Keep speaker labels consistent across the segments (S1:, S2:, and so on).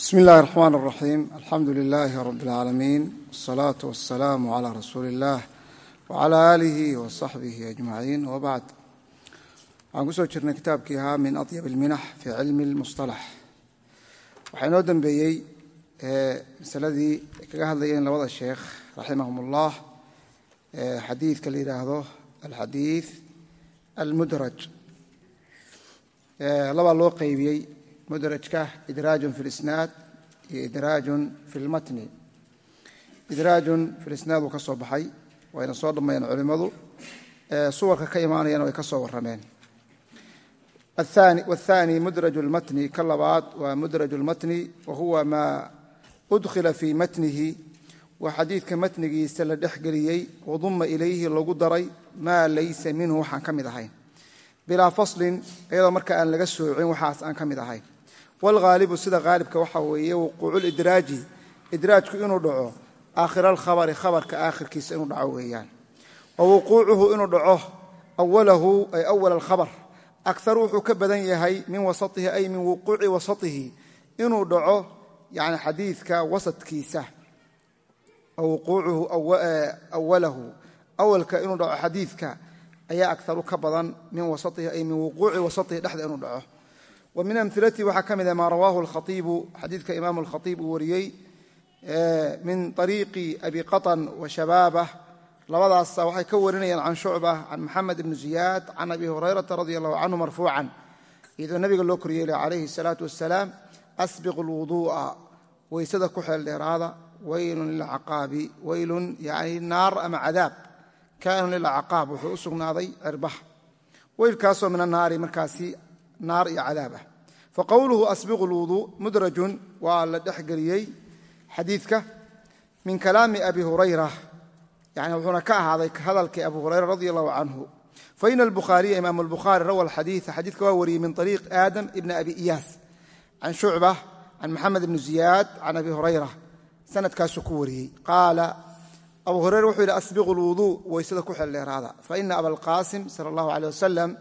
S1: bismi illaahi raxmaan raxiim alxamdu lilaahi rabi اlcaalamiin wsalaatu wasalaamu calaa rasuuli illaah wacalaa aalihi wa saxbihi ajmaciin wabacd waxaan ku soo jirnay kitaabkii ahaa min adyab alminax fii cilmi lmusalax waxaa inoo dembeeyey masaladii ay kaga hadlayeen labada sheekh raximahum ullah xadiidka la yidhaahdo alxadiid almudraj. Labaa loo qeybiyey mudrajka idraajun fi lisnaad iyo idraajun fi lmatni idraajun fi lisnaad wuu ka soo baxay wayna soo dhammayeen culimmadu suwarka ka imaanayana way ka soo warrameen wathani mudraju lmatni ka labaad waa mudraju lmatni wa huwa maa udkhila fii matnihi waa xadiidka matnigiisa la dhexgeliyey waduma ilayhi lagu daray maa laysa minhu waxaan ka mid ahayn bilaa faslin iyadoo marka aan laga soocin waxaas aan ka mid ahayn wlhaalibu sida haalibka waxa weeye wuquuculidraaji idraajku inuu dhaco aakhira alkhabari khabarka aakhirkiisa inuu dhaco weeyaan wa wuquucuhu inuu dhaco awalahu ay awal alkhabar akaru wuxuu ka badan yahay min wasatihi ay min wuquuci wasatihi inuu dhaco yani xadiidka wasadkiisa wuquucuhu awalahu awalka inuu dhaco xadiidka ayaa akaru ka badan min wasatihi ay min wuquuci wasatihi dhexda inuu dhaco wa min amilatihi waxaa ka mid ah maa rawaahu lkhaiibu xadiidka imaam alkhaiib uu wariyey min ariiqi abi qaan wa shabaabah. Labadaasa waxay ka warinayaan can shucba can maxamed ibni ziyaad can abi hurayrata radi allahu canhu marfuucan iyadoo nabiga loo koryeelay calayhi salaatu wasalaam asbiqu lwuduu'a weysada ku xeeldheeraada waylun lilcaqaabi waylun yani naar ama cadaab kaanun lilcaqaab wuxuu u naar iyo cadaab ah. Faqowluhu asbiqu lwuduu mudrajun waa la dhexgeliyey xadiidka min kalaami abi hurayra. Yani wuxuuna ka ahaaday hadalkii abu hurayra radi allahu canhu faina albukhaariya imaam albukhaari rawa alxadiia xadiidka waa wariyey min ariiq aadam ibni abi iyaas can shucba can maxamed ibni ziyaad can abi hurayra. Sanadkaasuu ku wariyey. Qaala abu hurayra wuxuu yidhi asbiqu lwuduu weysada ku xeldheeraada faina abalqaasim sala allahu aleh wasalam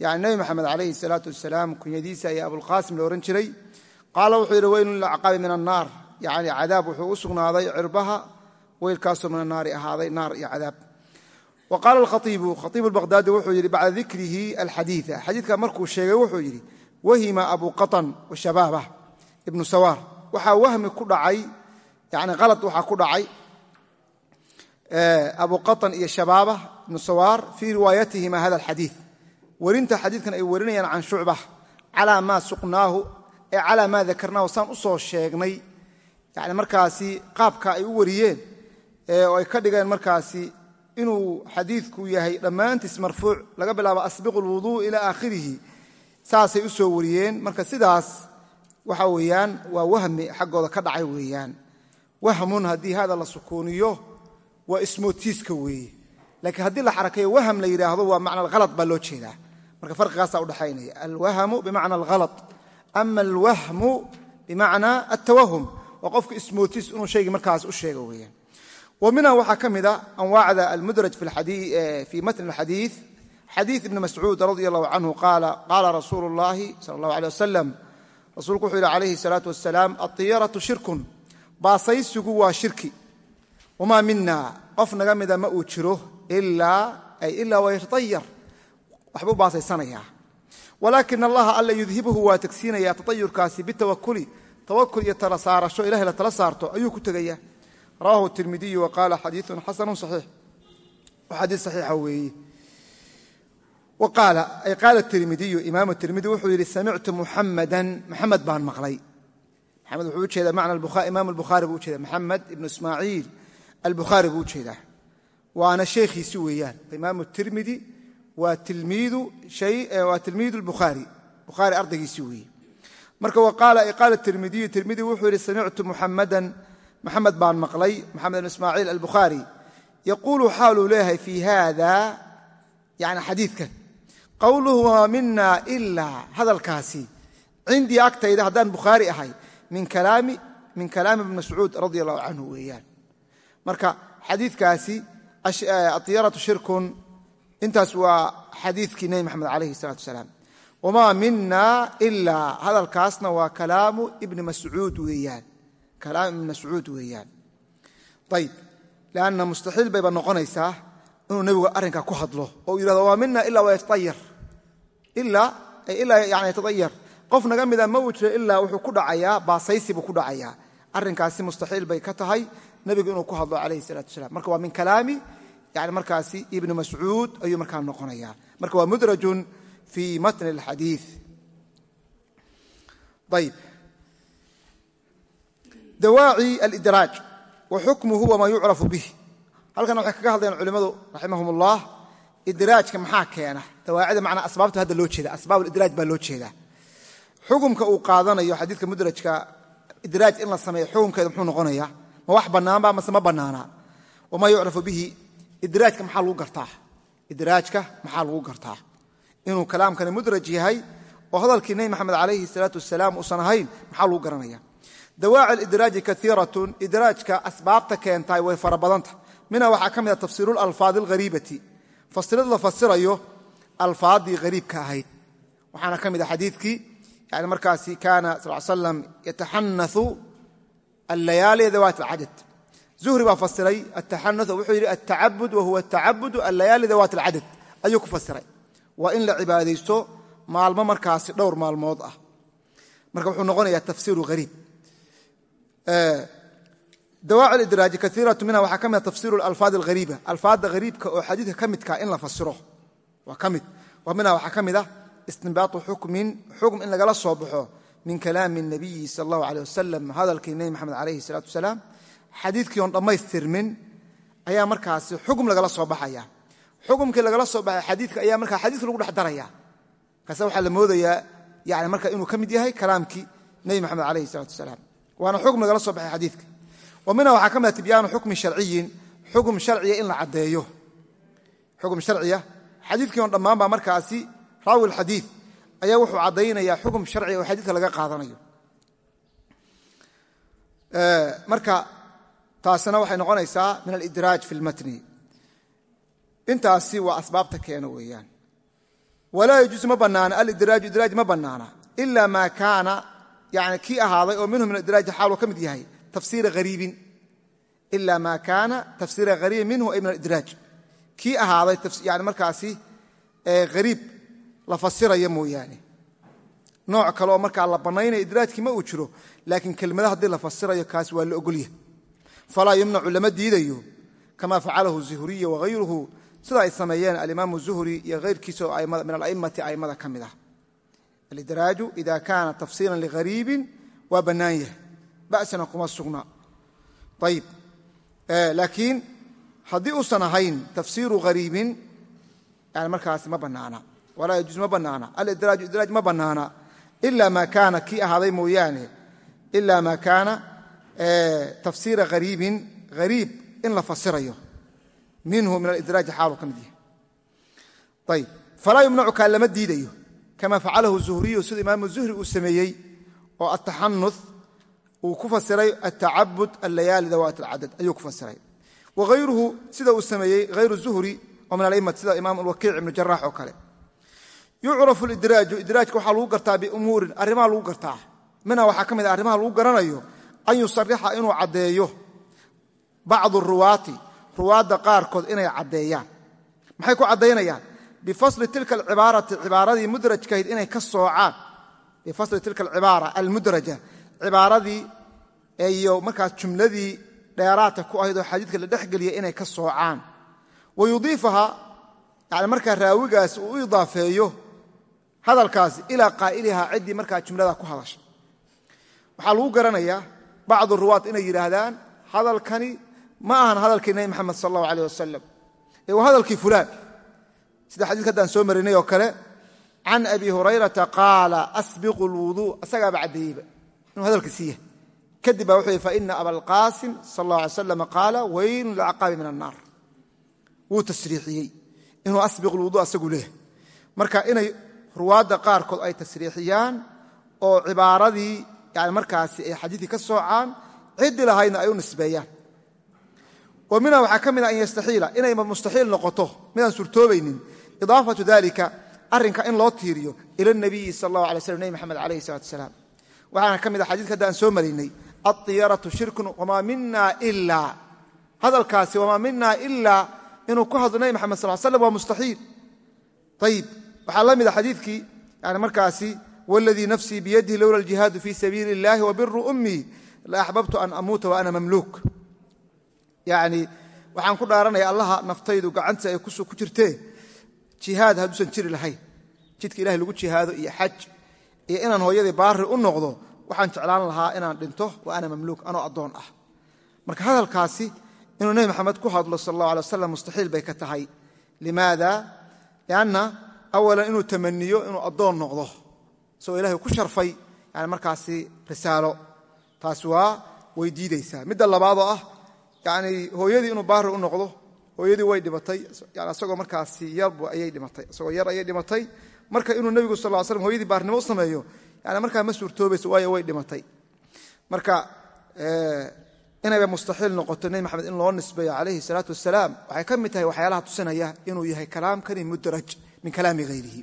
S1: yani nebi maxamed calayhi salaatu wasalaam kunyadiisa ayaa abulqaasim la odhan jiray. Qaala wuxuu yidhi weylun lilcaqaabi min annaar. Yani cadaab wuxuu u sugnaaday cirbaha weylkaasoo min annaari ahaaday naar iyo cadaab. Wa qaala alkhaiibu khaiibu lbaqhdaadi wuxuu yidhi bacda dikrihi alxadiia xadiidka markuu sheegay wuxuu yidhi wahima abu qaطn washabaabah ibnu sawaar waxaa wahmi ku dhacay yani qalad waxaa ku dhacay abu qaطn iyo shabaabah ibnu sawaar fii riwaayatihima hada alxadiid werinta xadiidkan ay warinayaan can shucba calaa maa suqnaahu ee calaa maa dakarnaahu saan u soo sheegnay. Yani markaasi qaabka ay u wariyeen oo ay ka dhigeen markaasi inuu xadiidku yahay dhammaantiis marfuuc laga bilaabo asbiqu lwuduu ilaa aakhirihi saasay u soo wariyeen. Marka sidaas waxa weeyaan waa wahmi xaggooda ka dhacay weeyaan. Wahmun haddii hada la sukuuniyo waa ismootiiska weeye. Laakiin haddii la xarakeeyo waham la yidhaahdo waa macna alhalad baa loo jeedaa marka farqigaasaa udhexaynaya alwahmu bimacna alhala ama alwahmu bimacna altawahum. Waa qofka ismootiis inuu shaygii markaas u sheego weeyaan. Wa waxaa ka mida anwaacda almudraj fii matn alxadiid xadiid ibni mascuud radi allahu canhu qaala qaala rasuulu اllahi sala allahu aleh wasalam rasuulku wuxuu yidhi calayhi salaatu wasalaam aطiyaratu shirkun. Baasaysigu waa shirki. Wamaa mina qof naga mida ma uu jiro ay ilaa wayatayar waxbuu baasaysanayaa walaakin allaha alla yudhibuhu waa tegsiinaya taayurkaasi bitawakuli tawakul iyo tala saarasho ilahay la tala saarto ayuu ku tegaya. Rawahu tirmidiyu wa qaala xadiiun xasanu xadii saxiixa weeye qaala tirmidiyu imaamu tirmidi wuxuu yidhi samictu muxamadan maxamed baan maqlay. Maxamed wuxuu ujeeda mana imaam albukhaari buu ujeeda maxamed ibnu ismaaciil albukhaari buu u jeedaa waana sheekhiisi weeyaan. Imaamu tirmidi waa tilmiidu bukhaari bukhaari ardaygiisi weeye marka qaala tirmidiyu tirmidi wuxuu yidhi samictu muxamadan maxamed baan maqlay maxamed ibn ismaaciil albukhaari yaquulu xaaluu leeyahay fii haada yani xadiidkan. Qowluhu wamaa mina ilaa hadalkaasi. Cindii agtayda haddaan bukhaari ahay min kalaami ibn mascuud radi allahu canhu weeyaan. Marka xadiikaasi aطiyaratu shirkun intaas waa xadiikii nebi maxamed alayhi الsalatu asalaam wamaa mina ilaa hadalkaasna waa kalaamu ibni mascuud weeyaan. Kalaam ibni mascuud weeyaan. Ayib lanna mustaxiil bayba noqonaysaa inuu nebigu arrinkaa ku hadlo oo uu yidhahdo wamaa mina ila wayataayar ilaa yani yataayar qof naga mida ma uu ilaa wuxuu ku dhacayaa baasaysi buu ku dhacayaa. Arrinkaasi mustaxiil bay ka tahay nebigu inuu ku hadlo calayhi salatu wasalaam marka waa min kalaami yani markaasi ibni mascuud ayuu markaa noqonaya marka waa mudrajun fii matni alxadiid ayib dawaaci alidraaj wa wamaa yucrafu bih halkan waxay kaga hadlayaan culimmadu raximahum ullah idraajka maxaa keena dawaacida macnaa asbaabta hadda loo jeeda asbaab alidraaj baa loo jeedaa xukumka uu qaadanayo xadiidka mudrajka idraaj in la sameeyo xukumkeeda muxuu noqonaya ma wax bannaanba mase ma bannaana wamaa yucrafu bihi idraajka maxaa lagu gartaa? Idraajka maxaa lagu gartaa? Inuu kalaamkani mudraj yahay oo hadalkii nebi maxamed calayhi salaatu wasalaam uusan ahayn maxaa lagu garanaya dawaaci alidraaji kaiiratun idraajka asbaabta keentaay way fara badanta. Minha waxaa ka mid a tafsiiru lalfaadi alghariibati fasirid la fasirayo alfaaddii hariibka ahayd. Waxaana ka mid a xadiidkii yani markaasi kaana sal slam yataxanau allayaali dawaat alcadad zuhri baa fasiray ataxanu wuxuu yidhi altacabud wahuwa atacabudu allayaali dawaat alcadad ayuu ku fasiray. Waa in la cibaadaysto maalmo markaasi dhowr maalmood ah. Marka wuxuu noqonayaa tafsiiru hariib dawaaci idraaji kaiiratu minha waxaa ka mid a tafsiru alfaad alhariiba alfaadda hariibka oo xadiidka ka midka in la fasiro waa ka mid. Minha waxaa ka mid ah istinbaatu xukmin xukm in lagala soo baxo min kalaami nabiyi sal allahu aleh wasalam hadalkii nebi maxamed alayhi salaatu wasalaam xadiidkii oon dhammaystirmin ayaa markaasi xukm lagala soo baxaya. Xukumkii lagala soo baxay xadiidka ayaa markaa xadiiska lagu dhex daraya. Kaase waxaa la moodayaa yani marka inuu ka mid yahay kalaamkii nebi maxamed alayhi salatu wasalaam. Waana xukm lagala soo baxay xadiidka. Wa minha waxaa ka mid a tibyaanu xukmin sharciyin xukm sharciya in la caddeeyo. Xukm sharciya xadiidkii on dhammaan baa markaasi raawi alxadiid ayaa wuxuu caddaynayaa xukm sharciga oo xadiidka laga qaadanayo. Marka taasina waxay noqonaysaa min alidraaj fi lmatni intaasi waa asbaabta keena weeyaan. Walaa yajuusu ma bannaana alidraaju idraaj ma bannaana ila maa kaana yani kii ahaaday oo minhu min alidraaji xaaluu ka mid yahay tafsiira hariibin ila maa kaana tafsiira hariibin minhu ay min alidraaj. Kii ahaaday yani markaasi hariib la fasiraya mooyaane. Nooc kale oo markaa la bannaynaya idraajkii ma uu jiro laakiin kelmada haddii la fasirayo kaas waa la ogolyahay falaa yumnacu lama diidayo kama facalahu zuhriya wahayruhu sida ay sameeyeen alimaamu zuhri iyo hayrkiisa oo min ala'immati a'immada ka mid ah alidraaju ida kaana tafsiiran lighariibin waa bannaan yahay ba'sana kuma sugna ayib laakiin haddii uusan ahayn tafsiiru hariibin yani markaas ma bannaana walaa yajuuz ma bannaana alidraaju idraaj ma bannaana ila maa kaana kii ahaaday mooyaane ila tafsiira hariibin hariib in la fasirayo. Minhu min alidraaji xaalu ka mid yahay. Ayb falaa yumnacu kaa lama diidayo kama facalahu zuhriyu sida imaamu zuhri uu sameeyey oo ataxanu uu ku fasiray atacabud allayaali dawaat alcadad ayuu ku fasiray. Wahayruhu sida uu sameeyey hayru zuhri oo min ala'immati sida imaam alwakiic ibnu jaraax oo kale. Yucrafu lidraaju idraajka waxaa lagu gartaa biumuurin arrimaha lagu gartaa. Minha waxaa ka mid a arrimaha lagu garanayo an yusarixa inuu caddeeyo bacdu ruwaati ruwaadda qaarkood inay caddeeyaan. Maxay ku caddaynayaan? Bifasli tilka alcibaarati cibaaradii mudrajkahayd inay ka soocaan. Bifasli tilka alcibaara almudraja cibaaradii iyo markaas jumladii dheeraadka ku ahayd oo xadiidka la dhexgeliya inay ka soocaan. Wa yudiifaha yani markaa raawigaas uu u idaafeeyo hadalkaasi ilaa qaa'ilihaa ciddii markaa jumlada ku hadasha. Waxaa lagu garanayaa bacdu ruwaad inay yidhaahdaan hadalkani ma ahan hadalkii nebi maxamed sal allahu aleyh wasalam ee waa hadalkii fulaan. Sida xadiiska haddaan soo marinay oo kale can abi hurayrata qaala asbiqu lwuduu asagaaba caddeeyeyba inuu hadalka siiya kadib baa wuxuu yhi faina abalqaasim sal allah alay slam qaala weylun lilcaqaabi min annaar. Wuu tasriixiyey. Inuu asbiqu lwuduu asagu leeyahay. Marka inay ruwaadda qaarkood markaasi ay xadiidkii ka soocaan ciddii lahaydna ay u nisbeeyaan wa minha waxaa ka mid a an yastaxiila inay mustaxiil noqoto midaan surtoobaynin idaafatu dalika arrinka in loo tiiriyo ila nabiyi sal allahu alay slam nebi maxamed alayhi salatu asalaam waxaana ka mid ah xadidka hadda aan soo maraynay aطiyaratu shirkun wamaa mina ilaa hadalkaasi wamaa mina ilaa inuu ku hadlo nebi maxamed sal slam waa wladii nafsii biyadihi lowla aljihaadu fii sabiili اllahi wabiru ummii la axbabtu an amuuta wa ana mamluuk yani waxaan ku dhaaranaya allaha naftaydu gacanta ay ku jirtee jihaad hadduusan jiri lahayn jidka ilahay lagu jihaado iyo xaj iyo inaan hooyadii baari u noqdo waxaan jeclaan lahaa inaan dhinto wa ana mamluuk anoo addoon ah marka hadalkaasi inuu nebi maxamed ku hadlo sal allah alay wasalam mustaxiil bay ka tahay limaada lianna awalan inuu tamaniyo isagoo ilahay ku sharfay yani markaasi risaalo. Taas waa way diidaysaa. Midda labaadoo ah yani hooyadii inuu baari u noqdo hooyadii way dhimatay yani isagoo markaasi yarbu ayay dhimatay. Isagoo yar ayay dhimatay. Marka inuu nebigu sal ly slam hoyadii baarnimo u sameeyo yani markaa ma suurtoobayso waayo way dhimatay. Marka inayba mustaxiil noqoto nebi maxamed in loo nisbeeyo calayhi salaatu wasalaam waxay ka mid tahay waxyaalaha tusinaya inuu yahay kalaamkani mudraj min kalaami hayrihi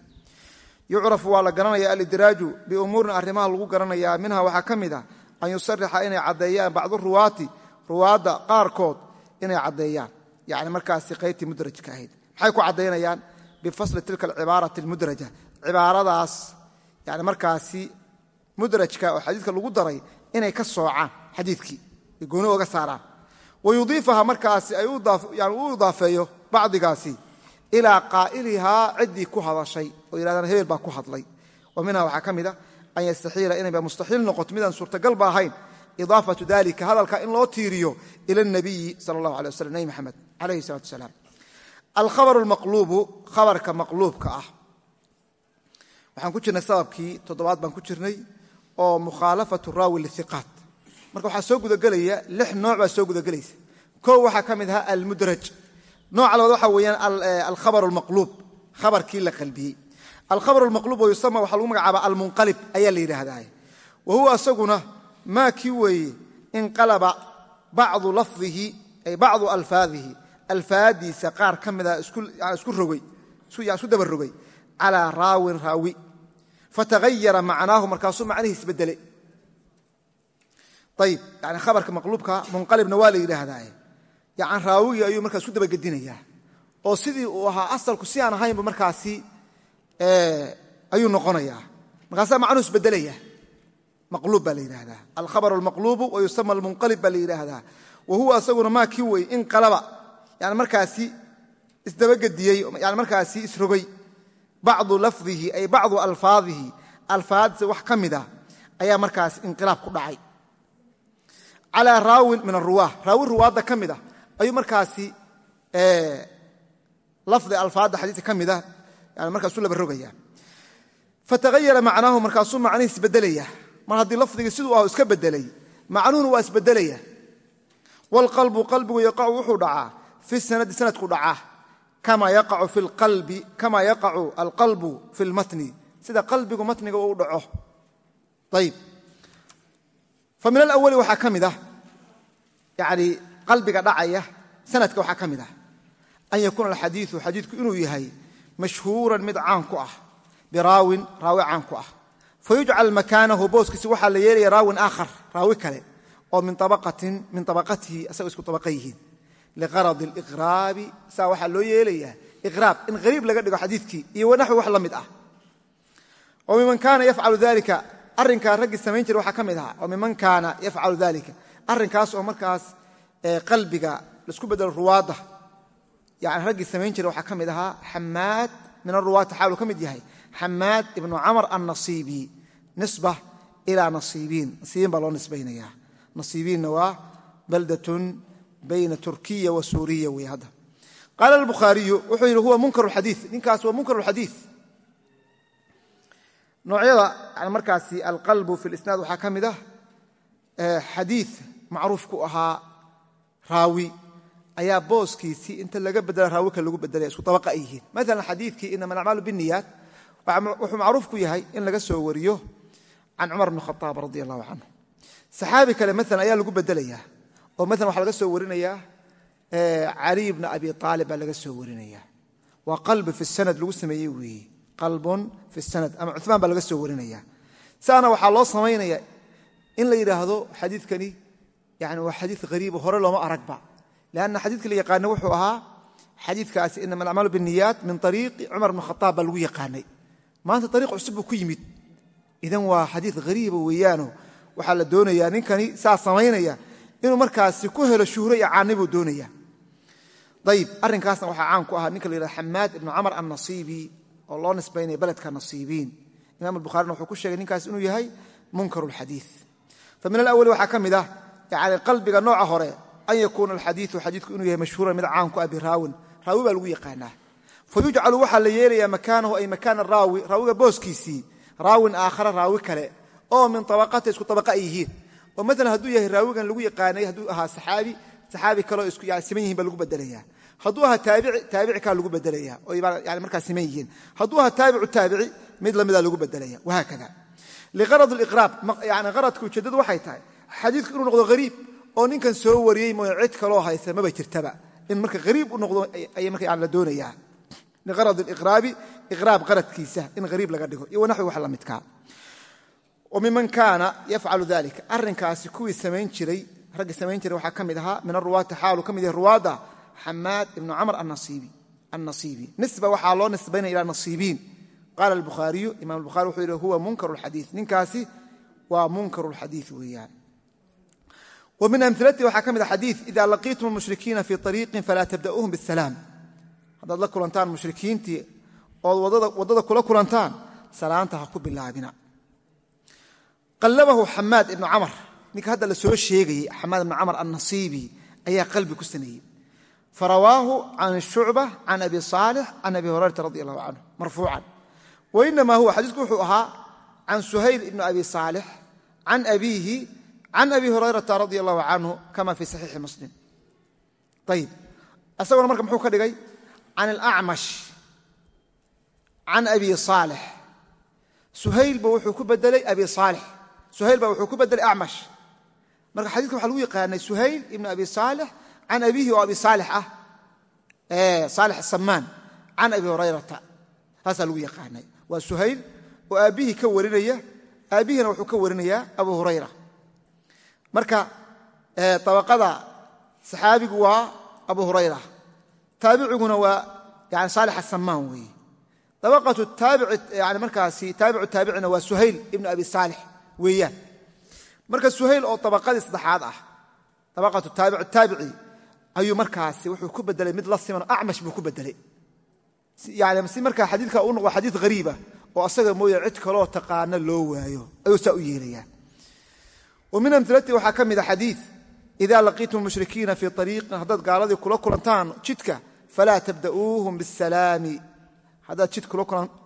S1: yucrafu waa la garanaya alidraaju biumuurin arrimaha lagu garanaya. Minha waxaa ka mid ah an yusarixa inay caddeeyaan bacdu ruwaati ruwaadda qaarkood inay caddeeyaan. Yani markaasi qaybtii mudrajka ahayd. Maxay ku caddaynayaan bifasli tilka alcibaarati almudraja. Cibaaradaas yani markaasi mudrajka oo xadiidka lagu daray inay ka soocaan xadiidkii. Ay gooni oga saaraan wayudiifaha markaasi ay u idaafeeyo bacdigaasi ilaa qaa'ilihaa ciddii ku hadashay oo yidhahdaan hebel baa ku hadlay. Wa minha waxaa ka mid a an yastaxiila inayba mustaxiil noqoto midaan suurtagal ba ahayn idaafatu dalika hadalka in loo tiiriyo ila nabiyi sala allahu alay waslam nebi maxamed calayhi salatu wasalaam. Alkhabar lmaqluubu khabarka maqluubka ah. Waxaan ku jirnay sababkii toddobaad baan ku jirnay oo mukhaalafatu raawi liiqaat marka waxaa soo gudagelaya lix nooc baa soo gudagelaysa. Kow waxaa ka mid ahaa almudraj. Nooca labaad waxaa weeyaan alkhabar la qalbiyey alkhabar lmaqluub oo yusama waxaa lagu magacaaba almunqalib ayaa la yidhaahdaa wa huwa asaguna maa kii weeye inqalaba bacdu lafdihi ay bacdu alfaadihi alfaadiisa qaar ka mida isku daba rogay calaa raawin raawi fatahayara macnaahu markaasuu macnihiis bedele ayib yani khabarka maqluubka munqalibna waa la yidhaahdaa yani raawigii ayuu markaa isku dabagedinayaa oo sidii uu ahaa asalku si aan ahaynbu markaasi ayuu noqonayaa. Markaasaa macnuhu isbedelaya maqluub baa la yidhaahdaa. Alkhabar almaqluubu wa yusama almunqalib baa la yidhaahdaa. Wa huwa asaguna maa kii wey inqalaba yani markaasi isdabagediyey yani markaasi isrogay. Bacdu lafdihi ay bacdu alfaadihi. Alfaadisa wax ka mida ayaa markaas inqilaab ku dhacay. Calaa raawin min aruwaa raawi ruwaadda ka mid a ayuu fatahayara macnaahu markaasuu macnihi isbedelaya mar haddii lafdigii siduu aho iska bedelay macnuhuna waa isbedelaya waalqalbu qalbigu yaqacu wuxuu dhacaa. Fi sanadi sanadku dhacaa. Kama yaqacu alqalbu fi lmatni sida qalbigu matniga uu dhaco. Ayib fa min alawali waxaa ka mid ah yani qalbiga dhacaya sanadka waxaa ka mid ah. An yakuuna alxadiiu xadiidku inuu yahay mashhuuran mid caan ku ah biraawin raawi caan ku ah. Fayujcal makaanahu booskiisi waxaa la yeelaya raawin aakhar raawi kale oo min abaqatihi asagoo isku abaqa yihiin. Liqarad aliqraabi saa waxaa loo yeelayaa iqraab in qariib laga dhigo xadiidkii iyo wanaxwi wax la mid ah. Oo miman kaana yafcalu dalika arrinkaa raggii samayn jira waxaa ka mid ahaa oo miman kaana yafcalu dalika arrinkaas oo markaas qalbiga la isku bedelo ruwaadda yani raggii samayn jira waxaa ka mid ahaa xamaad min aruwaati xaaluu ka mid yahay xamaad ibnu camar annasiibi nisba ilaa nasiibiin nasiibiin baa loo nisbaynaya nasiibiinna waa baldatun bayna turkiya wa suuriya wey hadda qaala albukhaariyu wuxuu yidhi huwa munkar xadii ninkaas waa munkar xadii noocyada markaasi alqalbu fi lisnaad waxaa ayaa booskiisii inta laga bedela raawi kale lagu bedelaya isku abaqa ay yihiin. Maala xadiidkii inama alacmaalu biniyaat wuxuu macruuf ku yahay in laga soo wariyo can cumar bn khaaab radi allahu canhu saxaabi kale maalan ayaa lagu bedelayaa oo maalan waxaa laga soo warinayaa caliy bna abi aalib baa laga soo warinaya waa qalbi fi sanad lagu sameeyey weeye qalbun fi sanad ama cumaan baa laga soo warinaya saana waxaa loo samaynaya in la yidhaahdo xadiikani yani waa xadii hariibo hore looma aragba lanna xadiidka la yaqaana wuxuu ahaa xadiikaasi inama alacmaalu biniyaat min ariiqi cumar bn khaaab baa lagu yaqaanay maanta ariiq cusub buu ku yimid idan waa xadii hariiba weeyaano waxaa la doonayaa ninkani saa samaynaya inuu markaasi ku helo shuhro iyo caani buu doonaya ayib arrinkaasna waxaa caan ku ahaa ninka la yidhahdo xamaad ibnu camar annasiibi oo loo nisbaynaya beledka nasiibiin imam albukharina wuxuu ku sheegay ninkaas inuu yahay munkaru lxadii fa hore an yakuuna alxadiiu xadiidku inuu yahay mashhuuran mid caan ku ah biraawin raawi baa lagu yaqaanaa fa yujcalu waxaa la yeelayaa makaanahu ay makaana raawi raawiga booskiisii raawin aakhara raawi kale oo min abaqata isku abaqa ay yihiin oo maalan hadduu yahay raawigan lagu yaqaanay hadduu ahaa saxaabi saxaabi kaleo siman yihiin baa lagu bedelaya hadduu ahaa taabici taabici kaa lagu bedelaya oo yani markaa siman yihiin hadduu ahaa taabicu taabici mid lamida lagu bedelaya wahaakada liarad iqraab yani qaradka ujeeddadu waxay tahay xadiidku inuu noqdo hariib oo ninkan soo wariyey mooy cid kaloo haysa maba jirtaba. In marka hariib u noqdo ay marka la doonayaa. Liarad iqraabi iqraab qaradkiisa in hariib laga dhigo. Iyo wanaxwi wax la midkaa kaana yafcalu dalika arrinkaasi kuwii samayn jiray raggii samayn jiray waxaa ka mid ahaa min aruwaati xaalu ka mid yahay ruwaadda xamaad ibnu camr annasiibi nisba waxaa loo nisbaynaya ilaa nasiibiin. Qaala albukhaariyu imam bukhari wuxuu yidhi huwa munkar lxadii ninkaasi waa munkar lxadii weeyaan min amilati waxaa ka mid a xadii ida laqiitum mushrikiina fii ariiqin falaa tabda'uuhum bisalaam haddaad la kulantaan mushrikiintii ood waddada kula kulantaan salaanta ha ku bilaabina. Qallabahu xamaad ibnu camar. Ninka hadda la soo sheegayey xamaad ibnu camar annasiibi ayaa qalbi ku sameeyey. Farawaahu can shucba can abi saalix can abi hurayrata radi allahu canhu marfuucan. Wainama huwa xadiisku wuxuu ahaa can suhayl ibni abi saalix can abiihi can abi hurayrata radi allahu canhu kama fii saxiixi muslim ayib isaguna marka muxuu ka dhigay can alacmash can abi saalix suhaylba wuxuu ku bedelay abi saalix suhayl baa wuxuu ku bedelay acmash marka xadidka waxa lagu yaqaanay suhayl ibn abi saalix can abiihi oo abi saalix ah saalix samaan can abi hurayrata taasaa lagu yaqaanay waa suhayl oo ka warinaya abu hurayra marka abaqada saxaabigu waa abu hurayra. Taabiciguna waa yani saalix asamaan weeye. Markaasi taabicu taabicina waa suhayl ibn abi saalix weeyaan. Marka suhayl oo abaqadii saddexaad ah abaqatu taabic taabici ayuu markaasi wuxuu ku bedelay mid la siman acmash buu ku bedelay yani si markaa xadiidka u noqdo xadiid hariiba oo asaga mooye cid kaloo taqaana loo waayo ayuu saa u yeelayaa min amilati waxaa ka mida xadiid ida laqiitum mushrikiina fii ariiqin haddaad gaaladii kula kulantaan jidka falaa tabda'uuhum bisalaami haddaad jid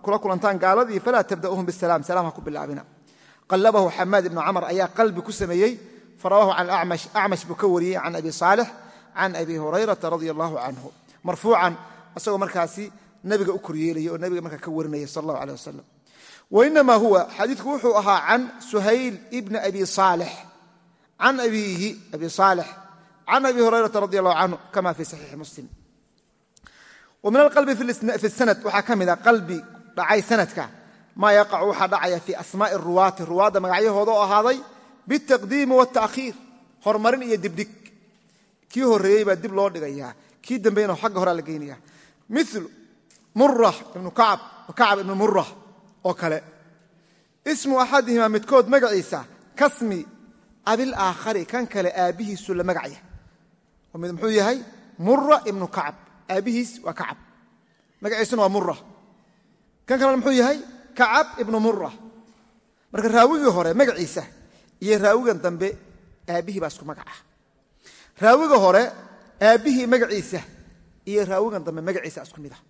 S1: kula kulantaan gaaladii falaa tabda'uuhum bisalaam salaam ha ku bilaabina. Qallabahu xamaad ibnu camar ayaa qalbi ku sameeyey farawaahu can acmash buu ka wariyey can abi saalix can abi hurayrata radia allahu canhu. Marfuucan isagoo markaasi nabiga u koryeelaya oo nabiga markaa ka warinaya sal allahu aleh wasalam wainama huwa xadiidku wuxuu ahaa can suhayl ibni abi saalix can abiihi abi saalix can abi hurayrata radi allahu canhu kama fi saxiixi muslim wa min alqalbi fi sanad waxaa ka mid a qalbi dhacay sanadka maa yaqacu waxaa dhacaya fii asmaa'i ruwaati ruwaadda magacyahooda oo ahaaday biاtaqdiimi waاtaakhiir horumarin iyo dibdhig kii horeeyey baa dib loo dhigayaa kii dambeyna xagga horaa la geynaya mil mura ibnu kacab kacab ibnu mura oo kale. Ismu axadihima midkood magaciisa kasmi abil aakhari kan kale aabbihiisu la magacya mid muxuu yahay? Mura ibnu kacab. Aabbihiis waa kacab. Magaciisuna waa mura kan kalena muxuu yahay? Kacab ibnu mura marka raawigii hore magaciisa iyo raawigan dambe aabbihii baa isku magaca raawiga hore aabbihii magaciisa iyo raawigan dambe magaciisa isku mid ah.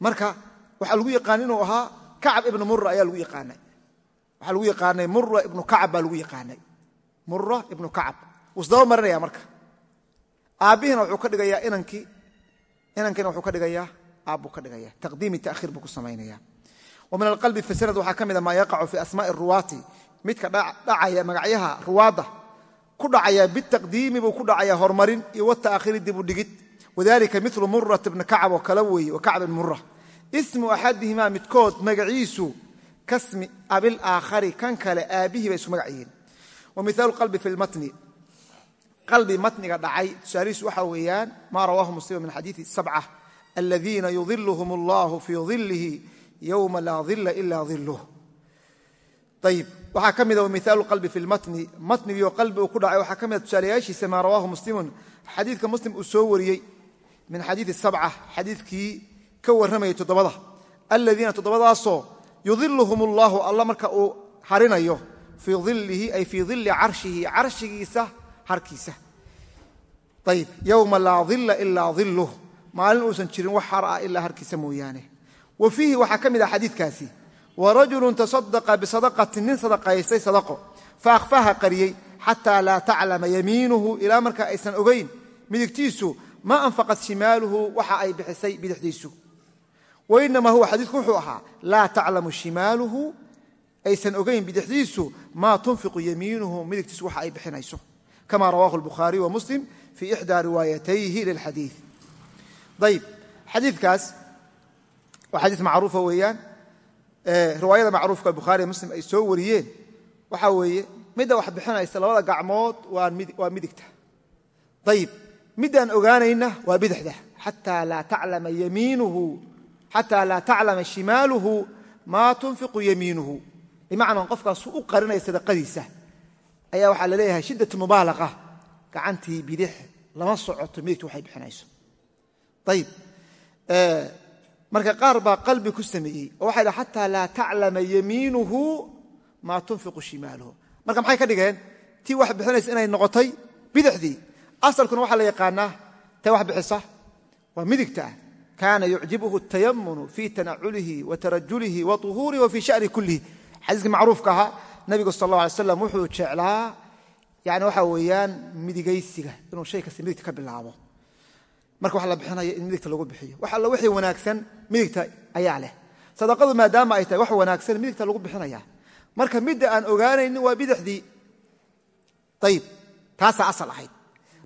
S1: Marka waxaa lagu yaqaana inuu ahaa kacab ibnu mura ayaa lagu yaqaanay. Waxaa lagu yaqaanay mura ibnu kacab baa lagu yaqaanay. Mura ibnu kacab. Wuu marinaya marka. Aabbihiina wuxuu ka dhigayaa inankii inankiina wuxuu ka dhigayaa aabbuu ka dhigaya taqdiimi ta'khiir buu ku samaynaya wa alqalbi fi waxaa ka mida maa yaqacu fi asmaa'i ruwaati. Midka dhacaya magacyaha ruwaadda ku dhacaya bitaqdiimi buu ku dhacaya horumarin iyo wata'khiiri dib u dhigid. Wadalika milu murat bni kacab oo kale weeye wa kacb ibn mura ismu axadihimaa midkood magaciisu kasmi abil aakhari kan kale aabbihii bay isu magac wa mihaalu qalbi fi lmatni qalbi matniga dhacay tusaalihiisu waxaa weeyaan maa rawaahu muslim min xadiidi sabca aladiina yudiluhum allahu fii dilihi yowma laa dila ila diluh ayib waxaa ka mida wamihaalu qalbi fi lmatni matnigiio qalbi uu ku dhacay waxaa ka mida tusaalayaashiisa maa rawaahu muslimun xadiidka muslim uu soo wariyey min xadiidi sabca xadiidkii ka warramayay toddobada. Aladiina toddobadaasoo yudiluhum allahu alla marka uu harinayo fii ilihi ay fii dili carshihi carshigiisa harkiisa. Ayib yowma laa dila ilaa diluh maalin uusan jirin wax har ah ilaa harkiisa mooyaane. Wa fiihi waxaa ka mid ah xadiidkaasi. Warajulu tasadaqa bisadaqatin nin sadaqaystay sadaqo fa akhfaha qariyey xataa laa taclama yamiinuhu ilaa marka aysan ogayn midigtiisu ma anfaqat shimaaluhu waxa ay bixisay bidixdiisu wainamaa huwa xadiidku wuxuu ahaa laa taclamu shimaaluhu aysan ogayn bidixdiisu maa tunfiqu yamiinuhu midigtiisu waxa ay bixinayso kama rawahu lbukhaariy wa muslim fii ixdaa riwaayatayhi lilxadiid ayib xadiikaas waa xadiis macruufa weeyaan riwaayada macruufka bukhaariy muslim ay soo wariyeen waxaa weeye midda wax bixinaysa labada gacmood waa midigta ayib middaan ogaanayna waa bidixda xataa xataa laa taclama shimaaluhu maa tunfiqu yamiinuhu bimacnaa qofkaasu u qarinaya sadaqadiisa ayaa waxaa la leeyahay shiddat mubaalaqa gacantii bidix lama socoto midigtu waxay bixinayso ayib marka qaar baa qalbi ku sameeyey oo waxay dhaha xataa laa taclama yamiinuhu maa tunfiqu shimaaluhu marka maxay ka dhigeen tii wax bixinaysa inay noqotay bidixdii asalkuna waxaa la yaqaanaa tee wax bixisa waa midigta kaana yucjibuhu tayamunu fii tanaculihi wa tarajulihi wa uhuurihi wa fii shani kullihi xadiiskii macruufka ahaa nabigu sal alla alay slam wuxuu jeclaa yani waxaa weeyaan midigaysiga inuu shay kasta midigta ka bilaabo marka wax la bixinayo in midigta lagu bixiyo wax alla wixii wanaagsan midigta ayaa leh sadaqadu maadaama ay tahay wax wanaagsan midigta lagu bixinaya marka midda aan ogaanaynin waa bidixdii ayib taasaa asal ahayd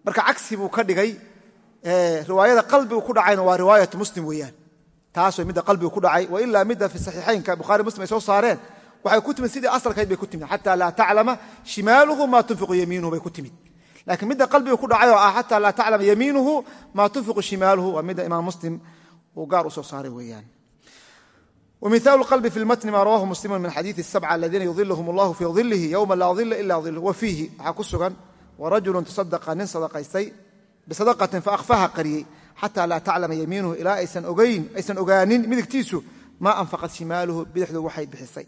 S1: marka cagsi buu ka dhigay riwaayada qalbigu ku dhacayna waa riwaayatu muslim weeyaan. Taas midda qalbigu ku dhacay wa ilaa midda fi saxiixaynka bukhari muslim ay soo saareen waxay ku timid sidii asalkayd bay ku timid xataa laa taclama shimaaluhu maa tunfiqu yamiinuhu bay ku timid. Laakiin midda qalbiga ku dhacay oo ah xataa laa taclama yamiinuhu maa tunfiqu shimaaluhu waa midda imaam muslim uu gaar u saaray weeyaan. Qalbi fi lmatni maa rawahu muslimu min xadiidi sabca aladiina yudiluhum allahu fii dilihi yowma laa dila ila dilu wa fiihi waxaa ku tasadaqa nin sadaqaystay bisadaqatin faakfaha qariyey xataa laa taclama yamiinuhu ilaa aysan ogaanin midigtiisu maa anfaqat shimaaluhu bidixdu waxay bixisay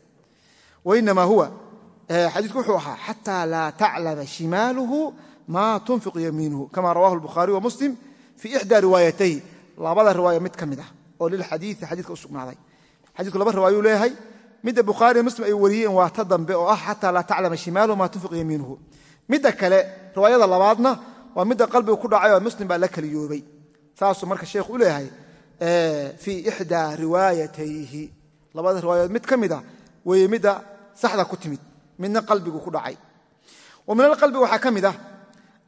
S1: wainamaa huwa xadiiku wuxuu ahaa xataa laa taclama shimaaluhu maa tunfiqu yamiinuhu kama rawahu lbukhaariy wa muslim fii ixdaa riwaayatayhi labada riwaaya mid ka mid ah oo lilxadiii xadiidka u sugnaaday xadiiku laba riwaayuu leeyahay midda bukhaariy muslim ay wariyeen waa ta dambe oo ah xataa laa taclama shimaaluhu maa tunfiqu yamiinuhu midda kale riwaayada waa midda qalbigu ku dhacay oo muslim baa la keliyoobay saasuu marka sheekhu u leeyahay fii ixdaa riwaayatayhi. Labada riwaayadood mid ka mid a weeye midda saxda ku timid midna qalbigu ku dhacay. Wa min alqalbi waxaa ka mid ah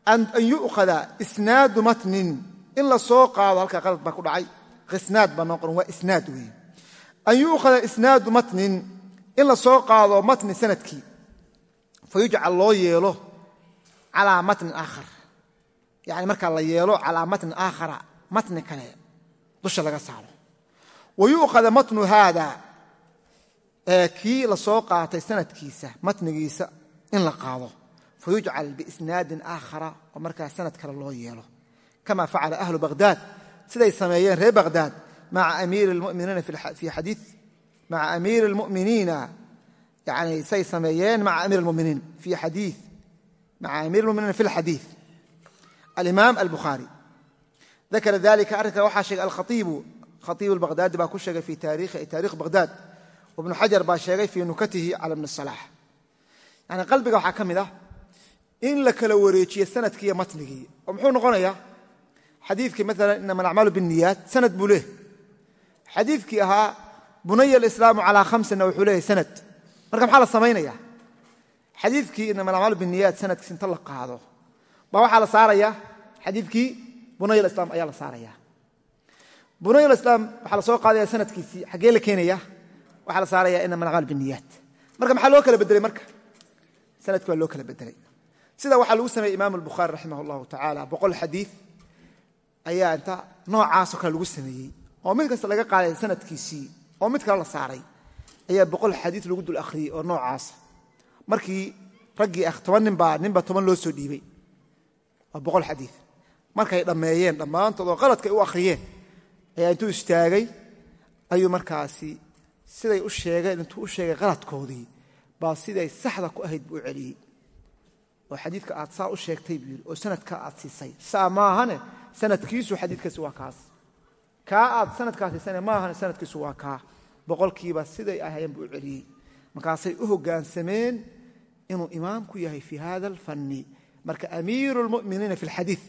S1: an yu'khada isnaadu matnin. In la soo qaado halkaa qalad baa ku dhacay. Isnaad baa noo waa isnaad weeye. An yu'khada isnaadu matnin. In la qaado matni sannadkii fa yujcal loo yeelo calaa matnin aakhar yani markaa la yeelo calaa matnin aakhara matni kale dusha laga saaro. Wa yu'khada matnu haada kii la soo qaatay sanadkiisa matnigiisa in la qaado. Fa yujcal biisnaadin aakhara oo markaa sanad kale loo yeelo. Kama facala ahlu bakhdaad siday sameeyeen reer bakhdaad maca amiiri lmuminiina fi xadii maca amiiri lmuminiina yani say sameeyeen maca amiir lmuminiin fi xadii maca amiir lmuminiina fi lxadiid alimaam albukhaari dakara dalika arrinka waxaa sheegay alkhaiibu khaiibu albakhdadi baa ku sheegay fi taarikh bakhdaad ibnu xajar baa sheegay fii nukatihi cala bni salaax yani qalbiga waxaa ka mid ah in la kala wareejiyo sannadkii iyo matnigii oo muxuu noqonayaa xadiikii maala inama alacmaalu binniyaat sanad buu leehay xadiikii ahaa bunaya alislaamu calaa khamsina wuxuu leeyahay sanad marka maxaa la samaynaya baa waxaa la saaraya xadiikii bunaya alislaam ayaa la saaraya. Bunayulislaam waxaa la soo qaadaya sanadkiisii xaggee la keenaya waxaa la saaraya inama alacmaal biniyaat marka maxaa loo kala bedelay marka? Sanadki waa loo kala bedelay sida waxaa lagu sameeyey imaam albukhaari raximah allahu tacaala boqol xadiid ayaa inta noocaasoo kale lagu sameeyey. Oo mid kasta laga qaaday sanadkiisii oo mid kale la saaray ayaa boqol xadiid lagu dul akhriyey oo noocaasa markii raggii toban ninbaa ninba toban loo soo dhiibey waa boqol xadiid. Markay dhammeeyeen dhammaantood oo qaladkay u akhriyeen ayaa intuu istaagay ayuu markaasi siday u sheegeen intuu u sheegay qaladkoodii baa siday saxda ku ahayd buu u celiyey. Oo xadiidka aad saa u sheegtay buu yidhi oo sanadka aad siisay. Saa maahane sanadkiisu xadiidkaasi waa kaas. Kaa aad sanadkaa siisane maahane sanadkiisu waa kaa. Boqolkiiba siday ahaayeen buu celiyey. Markaasay u hoggaansameen inuu imaamku yahay fii hada alfanni marka amiiru lmuminiina fi lxadiid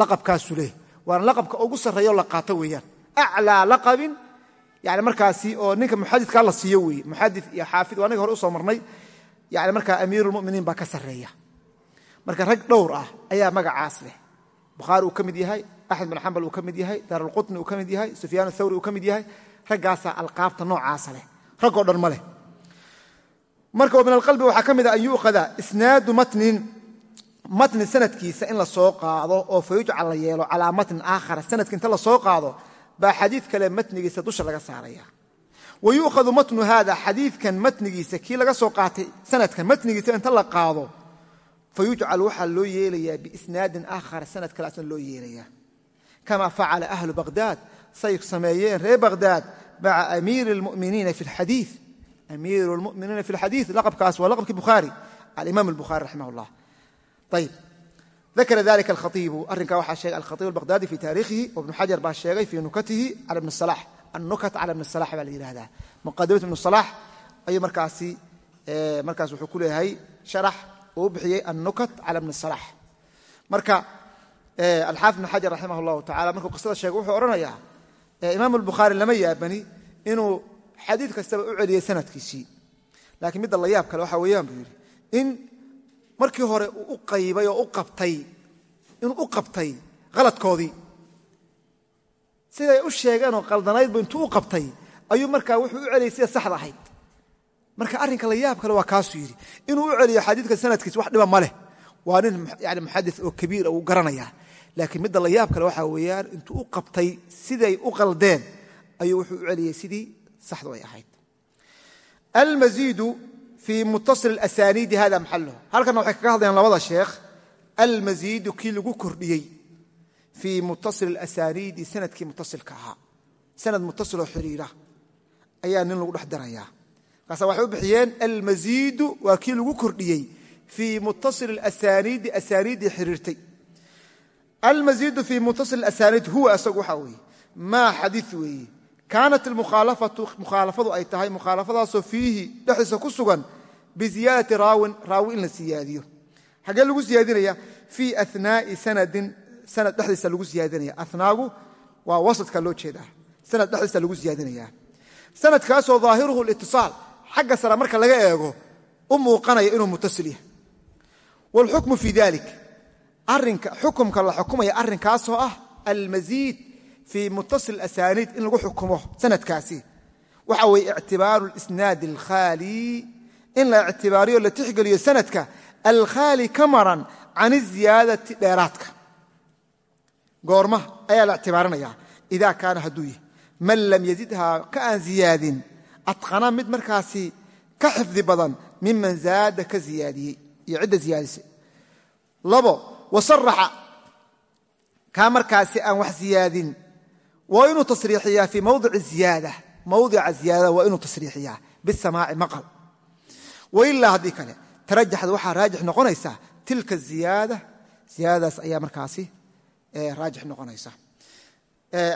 S1: laqabkaasuu leeh waana laqabka ugu sarreeyo la qaato weeyaan. Aclaa laqabin yani markaasi oo ninka muxadidkaa la siiyo weeye. Muxadid iyo xaafid waa anaga hore u soo marnay. Yani markaa amiirulmuminiin baa ka sarreeya. Marka rag dhowr ah ayaa magacaas leh. Bukhaari uu ka mid yahay axmed bin xambal uu ka mid yahay daarulqutni uu ka mid yahay sufyaan athawri uu ka mid yahay. Raggaasaa alqaabta noocaasa leh. Raggoo dhan ma leh. Marka min alqalbi waxaa ka mid a an yuukhada isnaadu matnin matni sanadkiisa in la soo qaado oo fa yujcal la yeelo calaa matnin aakhara sanadka inta la soo qaado baa xadiid kale matnigiisa dusha laga saaraya. wa yuukhadu matnu haada xadiidkan matnigiisa kii laga soo qaatay sanadkan matnigiisa inta la qaado fa waxaa loo yeelayaa biisnaadin aakhara sanad kale loo yeelayaa. kama facala ahlu baqhdaad say sameeyeen reer baqhdaad maca amiiri lmuminiina fi lxadiid amiiru lmuminiina fi lxadiid laqabkaas waa laqabkii bukhaari alimaam albukhaari raximah dakara dalika alkhaiibu arrinkaa waxaa sheegay alkhaiib albaqhdadi fi taarikhihi wibnu xajar baa sheegay fii nukatihi cala bni salax annukat cala bni salax baa la yihahdaa muqadimat ibnu salax ayuu markaasi markaas wuxuu ku leeyahay sharax uu u bixiyey annukat cala bni salax marka alxaafid ibn xajar raximah allahu tacala markuu qisada sheegay wuxuu odhanayaa imaam albukhaari lama yaabani inuu xadiid kastaba u celiyey sanadkiisii laakiin midda la yaab kale waxaa weeyaan buu yidhi in markii hore uu u qaybay oo u qabtay inuu u qabtay haladkoodii siday u sheegeenoo qaldanaydbu intuu u qabtay ayuu markaa wuxuu u celiyey sida saxda ahayd. Marka arrinka la yaab kale waa kaasuu yidhi inuu u celiyo xadiidka sanadkiisa wax dhiba ma leh. Waa nin yani muxadis oo kabiira uu garanayaa. Laakiin midda la yaab kale waxaa weeyaan intuu u qabtay siday u qaldeen ayuu wuxuu u celiyey sidii saxdu ay ahayd fii muttasil asaniidi hada maxaluhu halkanna waxay kaga hadlayaan labada sheekh almaziidu kii lagu kordhiyey fii muttasil asaniidi sannadkii muttasilka ahaa sanad muttasiloo xiriira ayaa nin lagu dhex darayaa markaasa waxay u bixiyeen almaziidu waa kii lagu kordhiyey fii muttasil asaniidi asaniiddii xiriirtay almaziidu fii muttasil asaniid huwa isagu waxaa weeye maa xadiid weeye kaanat almukhaalafatu mukhaalafadu ay tahay mukhaalafadaasoo fiihi dhexdiisa ku sugan biziyaadati raawin raawi in la siyaadiyo xaggee lagu siyaadinaya fii anaa'i sanadin sanad dhexdiisa lagu siyaadinaya anaagu waa wasadka loo jeedaa sanad dhexdiisa lagu siyaadinaya sanadkaasoo daahiruhu litisaal xagga sare marka laga eego u muuqanaya inuu mutasil yahay wاlxukmu fii dalik arinka xukumka la xukumaya fii muttasil asaniid in lagu xukumo sanadkaasi waxa weye ictibaaru اlisnaadi alkhaali in la ictibaariyo la tixgeliyo sanadka alkhaali ka maran can iziyaadati dheeraadka goorma ayaa la ictibaarinaya ida kaana hadduu yahay man lam yazidhaa ka aan ziyaadin adqana mid markaasi ka xifdi badan miman zaada ka ziyaadiyey iyo cidda ziyaadisay labo wasaraxa kaa markaasi aan wax ziyaadin waa inuu tasriixiyaa fii mawdici ziyaada. Mawdica ziyaadada waa inuu tasriixiyaa. Bisamaaci maqal. Wailaa haddii kale tarajaxad waxaa raajix noqonaysaa tilka ziyaada. Ziyaadadaas ayaa markaasi raajix noqonaysa.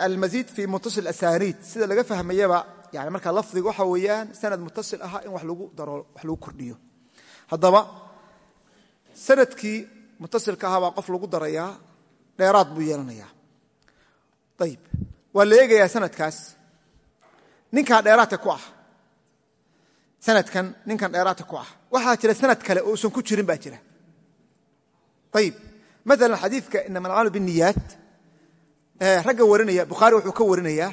S1: Almaziid fii muttasil asaniid sida laga fahmayaba yani markaa lafdiga waxa weeyaan sanad muttasil ahaa in wax lagu kordhiyo. Haddaba sannadkii muttasilka ahaa baa qof lagu darayaa dheeraad buu waa la eegayaa sanadkaas. Ninkaa dheeraadka ku ah. Sanadkan ninkan dheeraadka ku ah. Waxaa jira sanad kale oo usan ku jirin baa jira. Ayib maala xadiidka inama alcamalu biniyaat ragga warinaya bukhaari wuxuu ka warinayaa.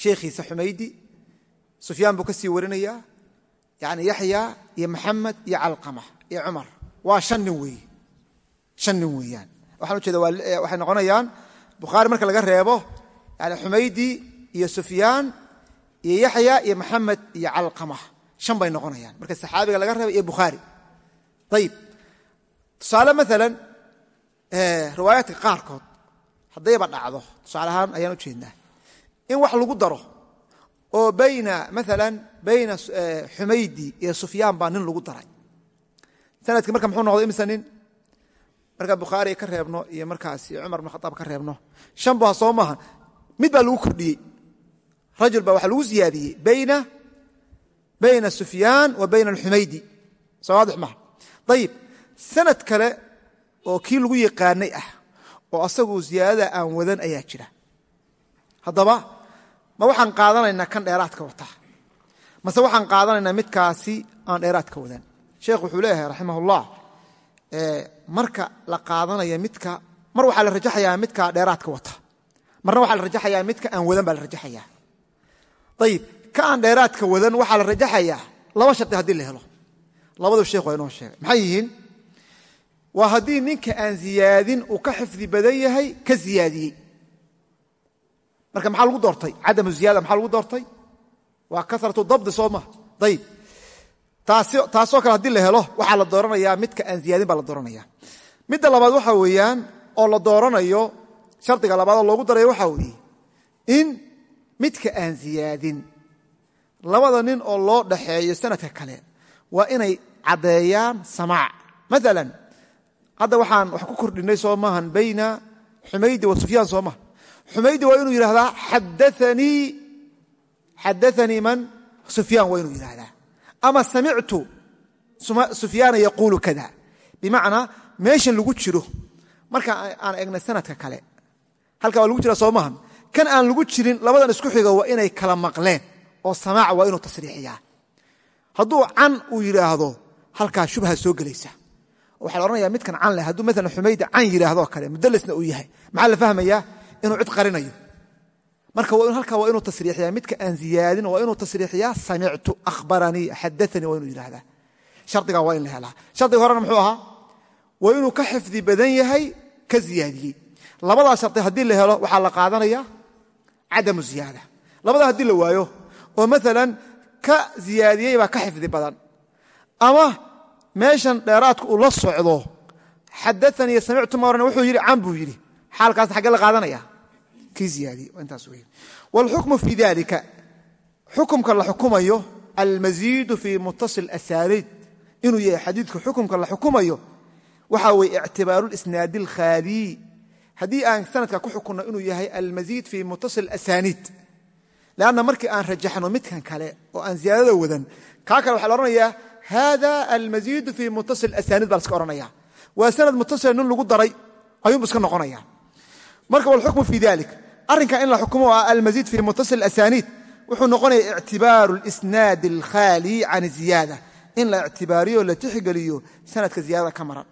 S1: Sheekhiisa xumaydi sufyaan buu ka sii warinayaa. Yani yaxya iyo maxamed iyo calqama iyo cumar. Waa shan nin weeye shan nin weeyaan. Waxaan ujeeda waxay noqonayaan bukhaari marka laga reebo yani xumaydi iyo sufyaan iyo yaxya iyo maxamed iyo calqama shan bay noqonayaan. Marka saxaabiga laga reeba iyo bukhaari ayib tusaale maalan riwaayaadka qaarkood haddayba dhacdo tusaale ahaan ayaan u jeednaa in wax lagu daro oo bayna maalan bayna xumaydi iyo sufyaan baa nin lagu daray. Sanadkii marka muxuu noqday imisa nin? Markaa bukhaari ka reebno iyo markaas cumar bn khaaab ka reebno. Shan bu ha soo maaha mid baa lagu kordhiyey. Rajul baa waxaa lagu siyaadiyey bayna sufyaan wa bayna alxumaydi soo waadix maha ayib sanad kale oo kii lagu yaqaanay ah oo asagu ziyaadada aan wadan ayaa jira. Haddaba ma waxaan qaadanaynaa kan dheeraadka wata. Mase waxaan qaadanaynaa midkaasi aan dheeraadka wadan. Sheekh wuxuu leeyahay raximahullah marka la qaadanaya midka mar waxaa la rajaxayaa midka dheeraadka wata marna waxaa la rajaxayaa midka aan wadan baa la rajaxayaa. Ayib ka aan dheeraadka wadan waxaa la rajaxayaa laba shardi haddii la helo. Labadu sheekh waa inoo sheegay. Maxay yihiin? Waa haddii ninka aan ziyaadin uu ka xifdi badan yahay ka ziyaadiyey. Marka maxaa lagu doortay? Cadamu ziyaada maxaa lagu doortay? Waa karatu dabdi soo maha ayib taasoo kale haddii la helo waxaa la dooranayaa midka aan ziyaadin baa la dooranaya midda labaad waxaa weeyaan oo la dooranayo shardiga labaadoo loogu darayo waxaa weeye in midka aan ziyaadin labada nin oo loo dhaxeeyo sanadka kale waa inay caddeeyaan samaac. Maalan hadda waxaan wax ku kordhinay soo maahan bayna xumaydi wa sufyaan soo maha xumaydi waa inuu yidhahdaa xadaanii man? Sufyaan waa inuu yidhahdaa ama samictu sufyaana yaquulu kada bimacnaa meeshan lagu jiro. Marka aan egnay sanadka kale halka waa lagu jira soo kan aan lagu jirin labadan isku xigo waa inay kala maqleen. Oo samaac waa inuu tasriixiyaa. Hadduu can uu yidhaahdo halkaa shubha soo gelaysa. Waxaa la odhanaya midkan can leh. Hadduu maalan xumayda can yidhaahdo kale mudallisna uu yahay. Maxaa la fahmayaa? Inuu cid qarinayo. Marka halkaa waa inuu tasriixiyaa. Midka aan ziyaadin waa inuu tasriixiyaa samictu ahbaranii xadaanii waa inuu yidhahdaa shardigaa waa in la helaa. Shardiga horena muxuu ahaa? Waa inuu ka xifdi badan yahay ka ziyaadiyey labadaa shardi haddii la helo waxaa la qaadanaya cadamu ziyaada. Labadaa haddii la waayo oo maalan ka ziyaadiyey baa ka xifdi badan. Ama meeshan dheeraadku uu la socdo xadaanii samictu ma oran wuxuu yidhi can buu yidhi. Xaalkaasna xaggee la qaadanaya. Kii ziyaadiyey waa intaas wey wاlxukmu fi dalika xukumka la xukumayo almaziidu fi mutasil asaaniid inuu yahay xadiidka xukumka la xukumayo waxa weye ictibaaru lisnaadi اlkhaaliy haddii aan sanadka ku xukunno inuu yahay almaziid fi mutasil asaaniid lanna markii aan rajaxno midkan kale oo aan ziyaadada wadan kaa kale waxa la odhanayaa hada almaziidu fi mutasil asaaniid baa laska odhanaya waa sanad mutasila nin lagu daray ayuunbu iska noqonaya. Marka wlxukmu fi dalik arrinka in la xukumo ah almaziid fi mutasil asaaniid wuxuu noqonaya ictibaaru lisnaadi alkhaali can ziyaada. In la ictibaariyo la tixgeliyo sanadka ziyadada ka maran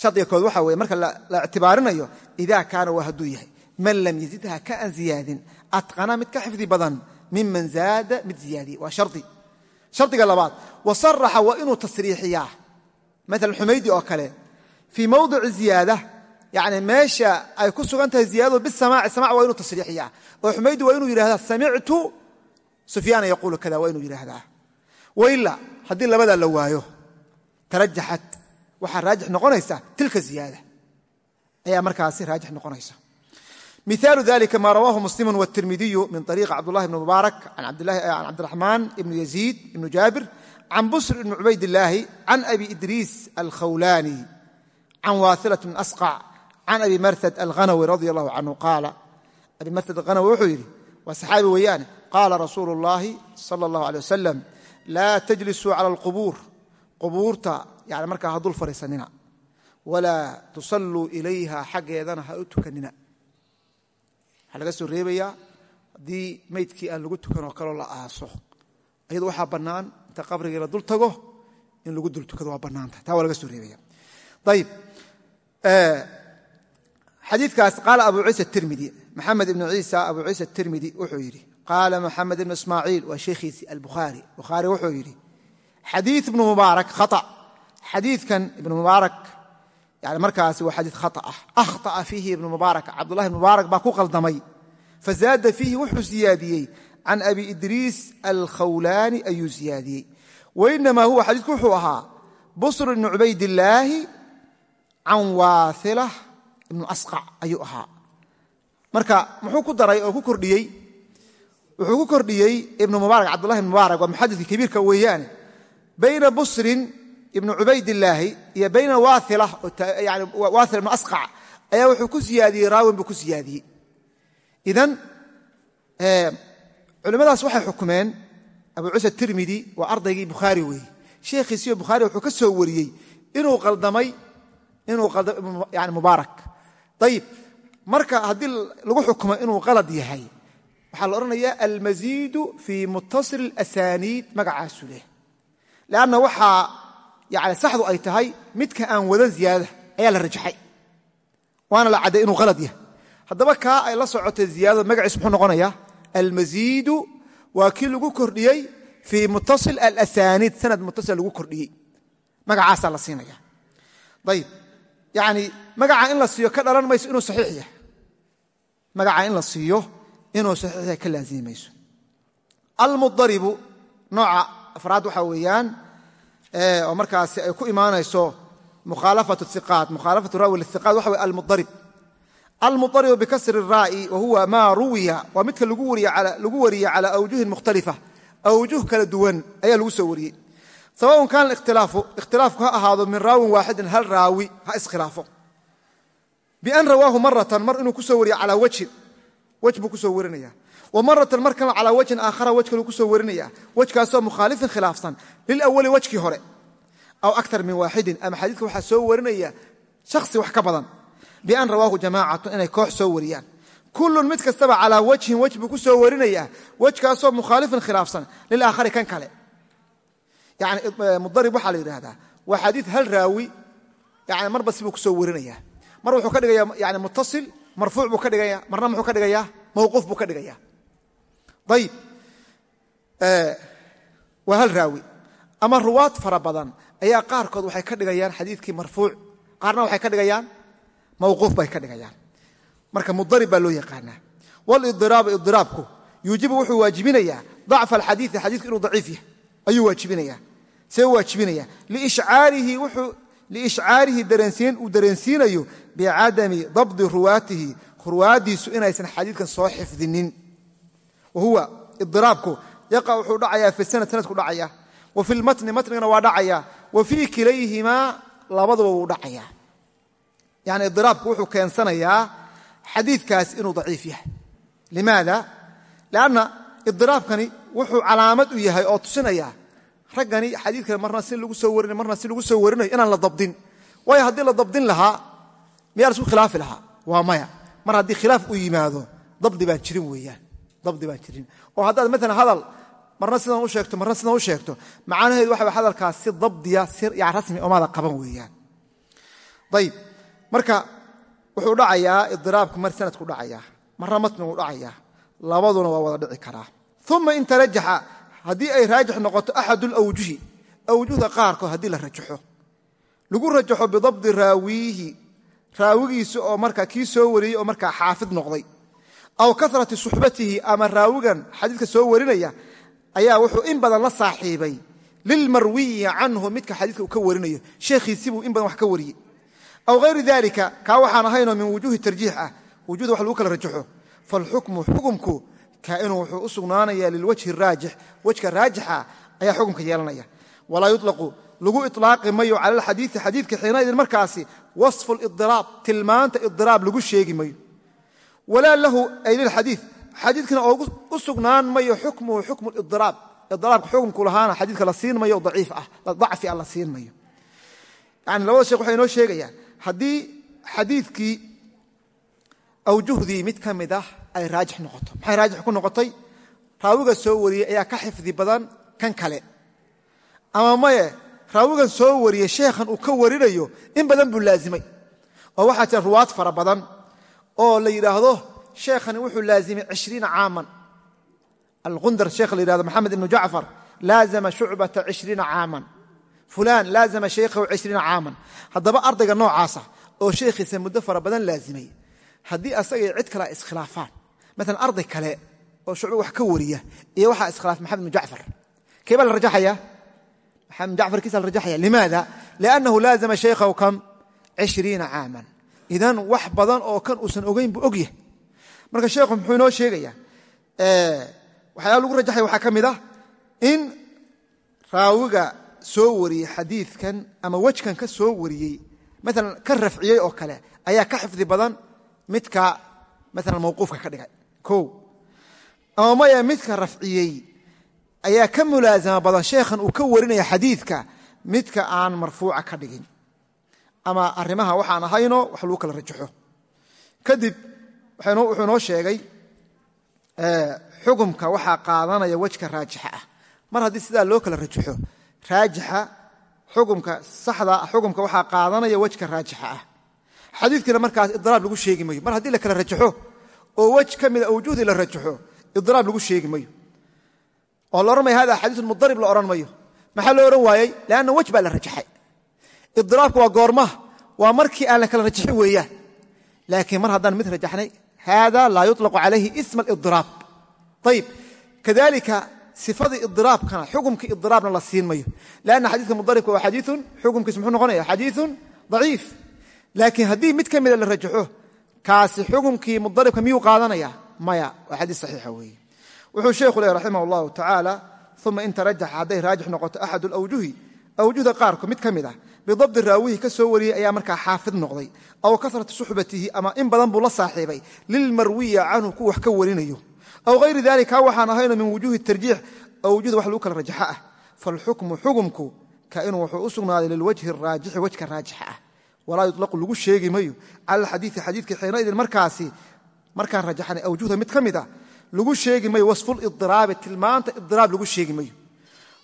S1: shardiga kood waxa weye marka la ictibaarinayo ida kaana waa hadduu yahay. Man lam yazidha ka aan ziyaadin atqana mid ka xifdi badan miman zaada mid ziyaadiye waa shardi. Shardiga labaad wasaraxa waa inuu tasriixiyaa. Maala xumaydi oo kale fii mawdici ziyaada yani meesha ay ku sugan tahay ziyadadu bisamaaci samac waa inuu tasriixiyaa. Oo xumaydi waa inuu yidhahdaa samictu sufyaana yaquulu kada waa inuu yidhaahdaa. Waila haddii labadaa la waayo tarajaxat waxaa raajix noqonaysa tilka ziyaada ayaa markaasi raajix noqonaysa miثaalu dalika ma rawaahu muslimu wالtirmidiyu min طariiqi cabdullahi bn mubaarak can cabdiraxmaan ibn yaziid ibn jaabir can busr ibn cubaydillaahi can abi idriis alkhawlaani can waasilat bn asqac can abi marhad alghanawi radi allahu canhu qaala abi marhad alghanawi wuxuu yidhi waa saxaabi weeyaane qaala rasuulu اllahi sala اllahu alيh wasalam laa tajlisuu cala alqubuur qubuurta yani markaa ha dul fadhiisanina walaa tusalluu ilayha xaggeedana ha u tukanina. Waxaa laga soo reebayaa haddii meydkii aan lagu tukanoo kaloo la aaso. Ayado waxaa bannaan inta qabrigii la dul tago in lagu dul tukado waa bannaanta taa waa laga soo reebaya. Ayib xadiikaas qaala abu ciisa tirmidi. Maxamed ibnu ciisa abu ciisa tirmidi wuxuu yidhi qaala maxamed ibnu ismaaciil waa sheekhiisi albukhaari. Bukhaari wuxuu yidhi xadii ibnu mubaarak khaa xadiikan ibnu mubaarak yani markaasi waa xadii khaa ah. Akhطa'a fiihi ibnu mubaarak. Cabdullahi ibn mubaarak baa ku qaldamay. Fazaada fiihi wuxuu siyaadiyey. Can abi idriis alkhawlaani ayuu siyaadiyey. Wainamaa huwa xadiidku wuxuu ahaa busr ibnu cubaydillaahi can waaila ibnu asqac ayuu ahaa. Marka muxuu ku daray oo ku kordhiyey? Wuxuu ku kordhiyey ibnu mubaarak cabdullahi ibn mubaarak. Waa muxadidkii kabiirka weeyaane. Bayna busrin ibnu cubaydillaahi iyo bayna waaila yani waaila ibnu asqac ayaa wuxuu ku siyaadiyey raawin buu ku siyaadiyey. Idan culimmadaas waxay xukumeen abu ciisa tirmidi waa ardaygii bukhaari weeye. Sheekhiisiyo bukhaari wuxuu ka soo wariyey inuu qaldamay inuu yani mubaarak. Ayib marka haddii lagu xukumo inuu qalad yahay waxaa la odhanayaa almaziidu fii muttasil اlasaniid magacaasu leh leanna waxaa yani saxdu ay tahay midka aan wadan ziyaadada ayaa la rajaxay. Waana la cadday inuu qalad yahay. Haddaba kaa ay la socotay ziyaadada magaciisu muxuu noqonayaa? Almaziidu waa kii lagu kordhiyey fii muttasil alasaniid sanad muttasil lagu kordhiyey. Magacaasaa la siinaya. Ayib yani magaca in la siiyo ka dhalan mayso inuu saxiix yahay. Magaca in la siiyo inuu saxiix yahay ka laazimi mayso. Almudaribu nooca afraad waxaa weeyaan oo markaasi ay ku imaanayso mukhaalafatu iqaat mukhaalafatu raawi liiqaat waxa wey almudarib. Almuaribu bikasri raa'i wa huwa maa ruwiya waa midka lagu wariye cala awjuhin mukhtalifa awjuh kala duwan ayaa lagu soo wariyey. Sawaun kaana ikhtilaafu ikhtilaafku ha ahaado min raawin waaxidin hal raawi ha iskhilaafo. Bian rawaahu maratan mar inuu ku soo wariyo calaa wajhin. Wej buu ku soo warinaya wa maratan mar kalena calaa wajhin aakhara wej kaluu ku soo warinaya wejkaasoo mukhaalifin khilaafsan. Lilawali wejkii hore. Aw aktar min waaxidin ama xadiidka waxaa soo warinaya shakhsi wax ka badan. Bian rawaahu jamaacatun inay koox soo wariyaan. Kullun mid kastaba calaa wajhin wej buu ku soo warinaya wejkaasoo mukhaalifin khilaafsan. Lilaakhari kan kale. Yani mudarib waxaa la yidhaahdaa waa xadiid hal raawi yani marba sibuu ku soo warinaya. Mar wuxuu ka dhigaya yani muttasil marfuuc buu buu ayib waa hal raawi. Ama ruwaad fara badan ayaa qaarkood waxay ka dhigayaan xadiidkii marfuuc. Qaarna waxay ka dhigayaan mawquuf bay ka dhigayaan. Marka mudarib baa loo yaqaanaa. Walidiraabu idiraabku yuujibu wuxuu waajibinayaa dacfa alxadiii xadiidku inuu daciif yahay. Ayuu waajibinaya see u waajibinaya liishcaarihi dareensiin uu dareensiinayo bicadami dabdi ruwaatihi. Ruwaaddiisu inaysan xadiidkan soo xifdinin wa huwa idiraabku yaqa wuxuu dhacayaa fi sanad sanadku dhacaya wa fi lmatni matnigana waa dhacaya wa fii kilayhimaa labaduba wuu dhacaya. Yani idiraabku wuxuu keensanayaa xadiidkaas inuu daciif yahay. Limaada? Lanna idiraabkani wuxuu calaamad u yahay oo tusinaya raggani xadiidkan marna si lagu soo warinay marna si lagu soo warinayo inaan la dabdin. Waayo haddii la dabdin lahaa miyaa la isku khilaafi lahaa? Waa maya. Mar haddii khilaaf u yimaado dabdi baan dabdi baan jirin. Oo haddaad maalan hadal marna sidan u sheegto marna sidan u sheegto macnaheedu waxa hadalkaas si dabdiya si yan rasmi omaada qaban weeyaan. Ayib marka wuxuu dhacayaa idiraabku mar sanadku dhacayaa marna matnigu dhacayaa labaduna waa wada dhici karaa. Uma in tarajaxa haddii ay raajix noqoto axad lawjuhi awjuhda qaarkood haddii la rajaxo. Lagu rajaxo bidabdi raawiihi raawigiisa oo markaa kii soo wariyey oo markaa xaafid noqday aw karati suxbatihi ama raawigan xadiidka soo warinaya ayaa wuxuu in badan la saaxiibay. Lilmarwiyi canhu midka xadiidka uu ka warinayo. Sheekhiisibuu in badan wax ka wariyey. Aw hayri dalika kaa waxaan ahaynoo min wujuhi tarjiix ah. Wujuhda wax lagu kala rajaxo. Falxukmu xukumku kainuu wuxuu u sugnaanaya lilwajhi raajix. Wejka raajixa ayaa xukumka yeelanaya. Walaa yulaqu lagu ilaaqi mayo cala alxadiii xadiidka xiinaidin markaasi wasfu lidiraab tilmaanta idiraab lagu sheegi mayo walaa lahu ay lilxadii xadiidkana u sugnaan mayo xukmuhu xukmu idiraab idiraabka xukumku lahaana xadiidka la siin mayo daciif ah dacfi ah la siin mayo. Yani labada sheekh waxay inoo sheegayaan haddii xadiidkii awjuhdii mid ka mid ah ay raajix noqoto. Maxay raajix ku noqotay? Raawiga soo wariyey ayaa ka xifdi badan kan kale. Ama maye raawigan soo wariyey sheekhan uu ka warinayo in badan buu laazimay. Oo waxaa oo la yidhaahdo sheekhani wuxuu laazimay ishriina caaman. Alqundar sheekh la yidhahdo maxamed ibnu jacfar laazama shucbata ishriina caaman. Fulaan laazama shaykhahu ishriina caaman. Haddaba ardayga noocaasa oo sheekhiisa muddo fara badan laazimay haddii asagay cid kale iskhilaafaan maalan arday kale oo shucba wax ka wariya iyo waxaa iskhilaaf maxamed ibnu jacfar. Kee baa la rajaxaya maxamed ibn jacfar kiisa la rajaxaya limaada? Liannahu laazama shaykhahu kam? Ishriina caaman idan wax badan oo kan uusan ogeyn buu ogyahay. Marka sheekhu muxuu inoo sheegayaa waxyaala lagu rajaxaya waxaa ka mid ah in raawiga soo wariyey xadiidkan ama wejkan ka soo wariyey maalan ka rafciyey oo kale ayaa ka xifdi badan midka maalan mawquufka ka dhigay. O ama maya midka rafciyey ayaa ka mulaasama badan sheekhan uu ka warinaya xadiidka midka aan marfuuca ka dhigin ama arrimaha waxaan ahayno wax lagu kala rajaxo. Kadib wuxuu inoo sheegay xukumka waxaa qaadanaya wejka raajixa ah. Mar haddii sidaa loo kala rajaxo raajixa xukumka saxda xukumka waxaa qaadanaya wejka raajixa ah. Xadiidkiina markaas idraab lagu sheegi mayo. Mar haddii la kala rajaxo oo wej ka mida awjuhdii la rajaxo idraab lagu sheegi mayo. Oo la odhan maya hada xadiiun mudarib la odhan mayo. Maxaa loo odhan waayey? Leanna wej baa la rajaxay idraabka waa goormaha waa markii aan la kala rajaxin weeyaan. Laakiin mar haddaan mid rajaxnay hada laa yuطlaqu calayhi isma alidiraab ayib kadalika sifadii idiraabkana xukumkii idiraabna la siin mayo. Lanna xadiiska mudaribka waa xadiiun xukumkiis muxuu noqonaya xadiiun daciif. Laakiin haddii mid ka mida la rajaxo kaasi xukumkii mudaribka miyuu qaadanaya? Maya. Waa xadiis saxiixa weeye. Wuxuu sheekhu leh raximah اllahu tacaala uma in tarajaxa hadday raajix noqoto axad alawjuhi awjuhda qaarku mid ka mid ah bidabdi raawihi ka soo wariyey ayaa markaa xaafid noqday aw kasrati suxbatihi ama in badan buu la saaxiibay lilmarwiya canhu ku wax ka warinayo aw hayri dalika waxaan ahayno min wujuhi tarjiix awjuhda wax lagu kala rajaxa ah falxukmu xugumku kainuu wuxuu u sugnaaday lilwajhi raajixi wejka raajixa ah walaa yuطlaqu lagu sheegi mayo cala alxadiii xadiidka xiinaidin markaasi markaan rajaxnay awjuhda mid ka mid ah lagu sheegi mayo wasfulidiraabi tilmaanta idiraab lagu sheegi mayo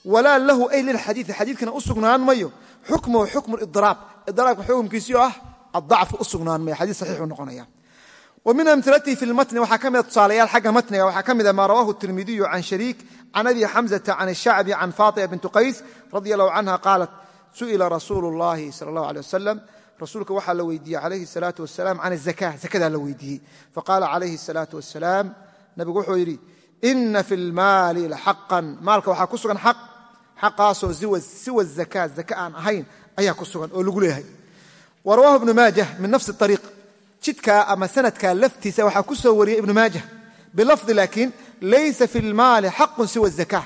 S1: walaa lahu ay lilxadiii xadiidkana u sugnaan mayo xukmuhu xukmu idiraab idiraabka xukumkiisii oo ah adacfu u sugnaan mayo xadiis saxiixuu noqonaya wa min amilatihi fi lmatni waxaa ka mida tusaalayaal xagga matniga waxaa ka mida maa rawahu tirmidiyu can shariik can abi xamzata can shacbi can faatima bintu qays radi allahu canha qaalat su'ila rasuulu اllahi sala اllah alيh wasalam rasuulka waxaa la weydiiyey calayhi الsalaatu wasalaam can الzaka zakadaa la weydiiyey faqaala calayhi الsalaatu wasalaam nabigu wuxuu yidhi ina fi lmaali laxaqan maalka waxaa ku sugan xaq xaqaasoo siwa zaka zaka aan ahayn ayaa ku sugan oo lagu leeyahay wa rawahu ibnu maajah min nafsi ariiq jidkaa ama sanadkaa laftiisa waxaa ku soo wariyey ibnu maajah bilafdi laakiin laysa fi lmaali xaqun siwa zaka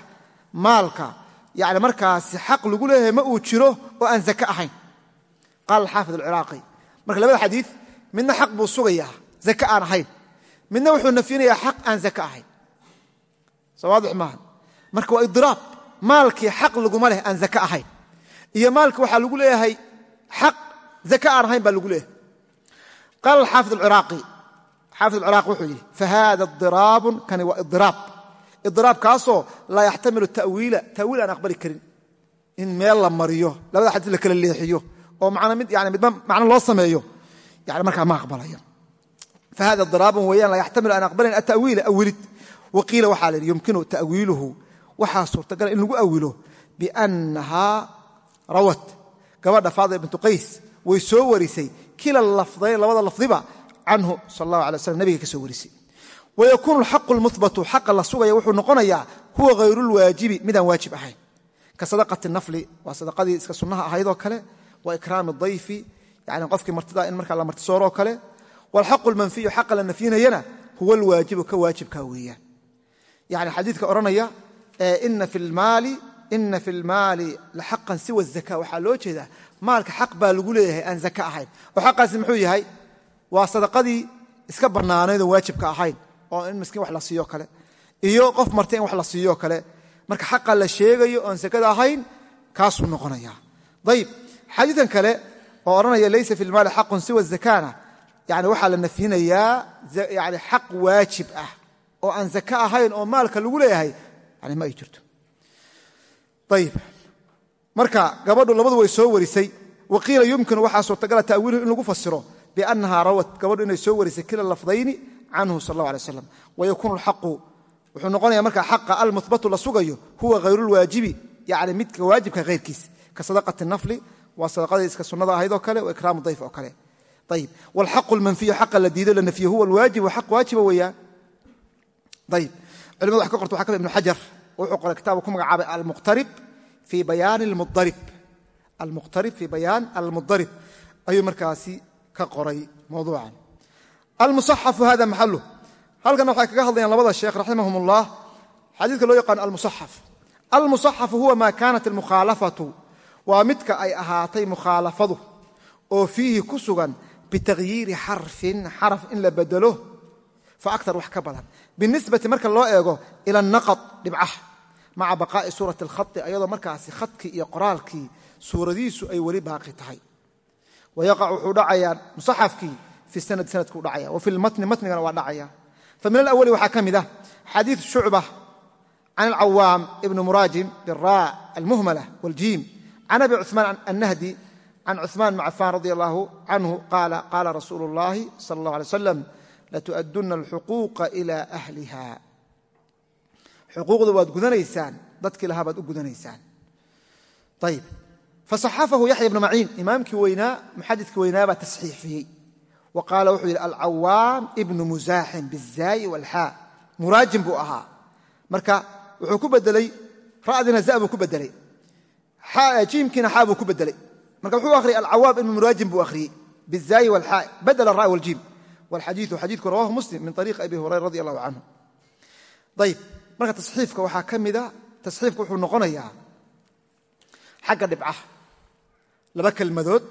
S1: maalka yani markaasi xaq lagu leeyahay ma uu jiro oo aan zaka ahayn qaala alxaafid alciraaqi marka labada xadiid midna xaq buu sugayaa zaka aan ahayn midna wuxuu nafyinayaa xaq aan zaka ahayn soo waadix marka waa idiraab maalkii xaq laguma leh aan zaka ahayn. Iyo maalki waxaa lagu leeyahay xaq zaka aan ahayn baa lagu leeyahay. Qaala xaafid aciraaqi xaafid alciraaqi wuxuu yidhi fahada idiraabun kani waa idiraab idiraabkaasoo laa yaxtamilu tawiila tawiil aan aqbali karin. In meel la mariyo labada xadiis la kala leexiyo oo midba macno loo sameeyo yani markaa ma aqbalayo. Fahada diraabun weeyaan laa yaxtamilu aan aqbalayn atawiila awilid waqiila waxaa la yidhi yumkinu ta'wiiluhu waxaa suurtagala in lagu awilo biannahaa rawat. Gabadha faadima bintu qays way soo warisay kila lafdayn labada lafdiba canhu sal allahu alay slam nabiga ka soo warisay. Wayakuunu alxaqu lmuhbatu xaqa la sugaya wuxuu noqonayaa huwa hayru lwaajibi midaan waajib ahayn. Ka sadaqati nafli waa sadaqadii iska sunnaha ahaydoo kale wa ikraami dayfi yani qofkii martida in markaa la martisooroo kale. Wlxaqu lmanfiyu xaqa la nafyinayana huwa alwaajibu ka waajibka weeyaan. Yani xadiidka odhanaya ina fi lmaali laxaqan siwa zaka. Waxaa loo jeedaa maalka xaq baa lagu leeyahay aan zaka ahayn. Oo xaqaasi muxuu yahay? Waa sadaqadii iska bannaanaydoo waajibka ahayn oo in miskiin wax la siiyo kale. Iyo qof marta in wax la siiyo kale. Marka xaqa la sheegayo oon sakada ahayn kaasuu noqonaya ayib xadiikan kale oo odhanaya laysa fi lmaali xaqun siwa zakana. Yani waxaa la nafyinayaa yani xaq waajib ah oo aan zaka ahayn oo maalka lagu leeyahay ma ay jirto. Ayib marka gabadhu labadu way soo warisay. Waqiila yumkinu waxaa suurtagala ta'wiiluhu in lagu fasiro biannahaa rawat gabadhu inay soo warisay kila lafdayni canhu sal allah alay slam wayakuunu alxaqu wuxuu noqonaya markaa xaqa almuhbatu la sugayo huwa hayrulwaajibi yani midka waajibka hayrkiis ka sadaqati nafli waa sadaqadii iska sunnada ahayd oo kale ikraamu dayf oo kale. Ayib wlxaqu lmanfiyu xaqa la diido la nafyo huwa alwaajibu xaq waajiba weeyaan. Ayib culimadu wax ka qorta waxa ka mid ibnu xajar. Wuxuu qoray kitaaba ku magacaabay almuqtarib fii bayaan almudarib almuqtarib fii bayaan almudarib ayuu markaasi ka qoray mawduucan. Almusaxafu hada maxaluh halkan waxay kaga hadlayaan labada sheekh raximahum ullah xadiidka loo yaqaano almusaxaf. Almusaxafu huwa ma kaanat almukhaalafatu. Waa midka ay ahaatay mukhaalafadu oo fiihi ku sugan bitagyiiri xarfin xaraf in la bedelo fa aktar wax ka badan binisbati marka loo eego ila anaqad dhibcaha maca baqaa'i suurati alkhati ayadoo markaasi khadkii iyo qoraalkii suuradiisu ay weli baaqi tahay wayaqac wuxuu dhacayaa musaxafkii fi sanadi sanadkuu dhacaya wa fi lmatni matnigana waa dhacaya fa min alawali waxaa ka mid ah xadiiu shucba can alcawaam ibni muraajim biraa almuhmala wاljiim can abi cuثmaan annahdi can cuثmaan bn cafaan radi allahu canhu qaala qaala rasuulu اllahi sala اllah alay slam latu'adunna alxuquuqa ilaa ahliha xuquuqda waad gudanaysaan dadkii lahaa baad u gudanaysaan. ayb fasaxafahu yaxya ibnu maciin imaamkii weynaa muxadidkii weynaabaa tasxiifiyey wa qaala wuxuu yidhi alcawaam ibnu musaaxin bizaayi walxaa muraajin buu ahaa marka wuxuu ku bedelay ra'dina za buu ku bedelay jiimkiina xaa buu ku bedelay marka wuxuu akhriyay alcawaam ibnu muraajin buu akhriyey bizaayi walxaa badela ra' waljiim wlxadiiu xadiiku rawahu muslim min ariiqi abi hurayra radi allahu canhu ayb marka taxiifka waxaa ka mida taxiifka wuxuu noqonayaa xagga dhibcaha laba kelmadood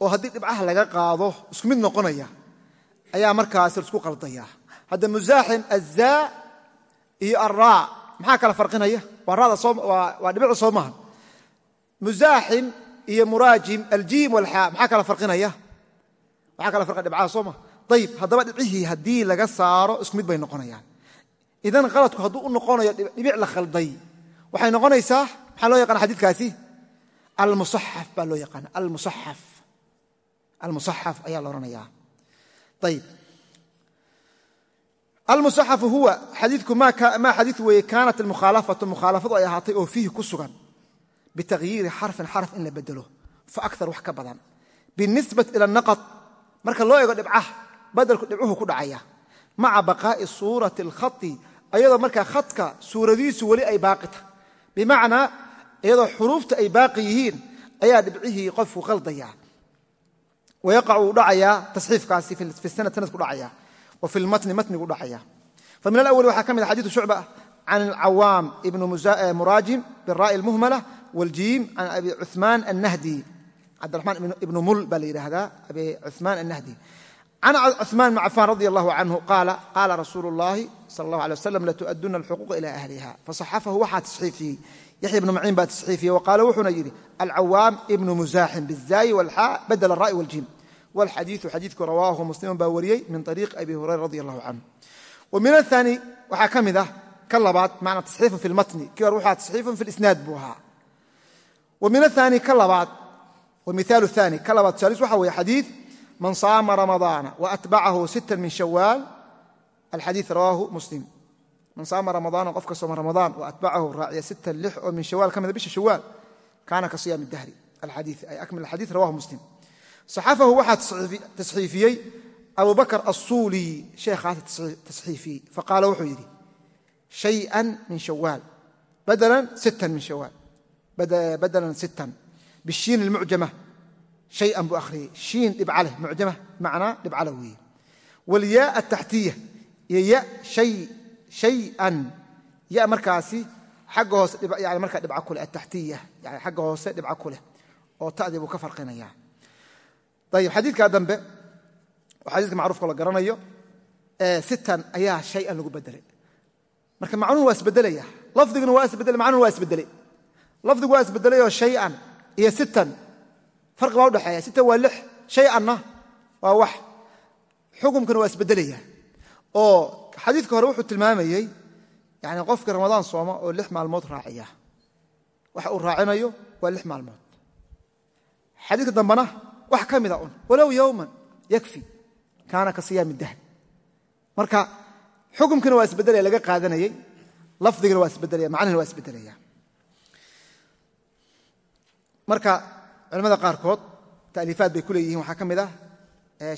S1: oo haddii dhibcaha laga qaado isku mid noqonaya ayaa markaas la isku qaldaya hadda musaaxim azaa iyo alraa maxaa kala farqinaya waa dhibicda soo maaha musaaxim iyo muraajim aljiim walxaa maxaa kala farinaya waxaa kala farqa dhibcaha soo maha ayib haddaba dhibcihii haddii laga saaro isku mid bay noqonayaan. Idan qaladku hadduu u noqonayo dhibic la khalday. Waxay noqonaysaa maxaa loo yaqana xadiikaasi almusaxaf baa loo yaqaana almusaxaf ayaa la odhanaya ayib almusaxafu huwa xadiiku maa xadiid weeye kaanat almukhaalafatu mukhaalafadu ay ahaatay oo fiihi ku sugan. Bitagyiiri xarfin xarf in la bedelo fa akar wax ka badan. Binisbati ila naqad marka loo eego dhibcaha badelku dhibcuhu ku dhacaya. Maca baqaa'i suurati alkhati ayadoo markaa khadka suuradiisu weli ay baaqita bimacnaa iyadoo xuruufta ay baaqi yihiin ayaa dhibcihii qofku qaldaya. Wayacauu dhacayaa tasxiifkaasi fi sanad sanadku dhacaya wa fi lmatni matnigu dhacaya. Fa alawali waxaa ka mid ah a xadiiu shucba can alcawaam ibn muraajim biraa'i almuhmala waaljiim can abi cumaan annahdi. Cabdiraxmaan ibnu mul baa la yidhaahdaa abi cumaan annahdi can cumaan bn cafaan radi allahu canhu qaala qaala rasuulu llaahi sal allah alay wasalam latu'aduna alxuquuqa ilaa ahliha fasaxafahu waxaa tasxiifiyey yaxya ibnu maciin baa tasxiifiyey wa qaala wuxuuna yidhi alcawaam ibnu musaaxin bizaayi walxaa badela ara'i waljim walxadiiu xadiidku rawaahu musliman baa wariyey min ariiqi abi hurayra radi allahu canhu wa min aani waxaa ka mid ah ka labaad maana tasxiifun fi lmatni kii hor wuxua tasxiifun fi lisnaad buu ahaa wa min aani ka labaad wa miaal aani ka labaad tusaaliis waxa weeye xadiid man saama ramadaana waatbacahu sita min shawaal alxadii rawaahu muslim. Man saama ramadaana qofka sooma ramadaan waatbacahu raaciya sita lix oo min shawaal ka mida bisha shawaal kaana ka siyaami dahri. Alxadii ay akmil alxadii rawahu muslim. Saxafahu waxaa tasxiifiyey abubakr assuuliy sheekhaas tasxiifiyey faqaala wuxuu yidhi shayan min shawaal badalan sittan min shawaal badalan sittan. Bishiin ilmucjama hayan buu akhriyey shiin dhibca leh mucjama macnaa dhibcala weeye wlyaa ataxtiya iyo hayan ya markaasi agga hoose markaa dhibca kuleh ataxtiya yani xagga hoose dhibca ku leh oo tadii buu ka farqinaya ayib xadiidkaa dambe xadiiska macruufka la garanayo sitan ayaa shayan lagu bedelay marka macnuhu waa isbedelaya lafdiguna waa isbeddel macnuhu waa isbedelay lafdigu waa isbedelayoo shayan iyo sitan farqi baa udhexeeya sitan waa lix shayanna waa wax xukumkana waa isbedelaya. Oo xadiidka hore wuxuu tilmaamayey yani qofkii ramadaan sooma oo lix maalmood raaciya. Waxa uu raacinayo waa lix maalmood. Xadiidka dambena wax ka mida un walow yowman yakfi kaana ka siyaami dahr. Marka xukumkiina waa isbedelaya laga qaadanayey lafdigina waa isbedelaya macnihina waa isbedelaya. Marka culamada qaarkood taaliifaad bay ku leeyihiin. Waxaa ka mid ah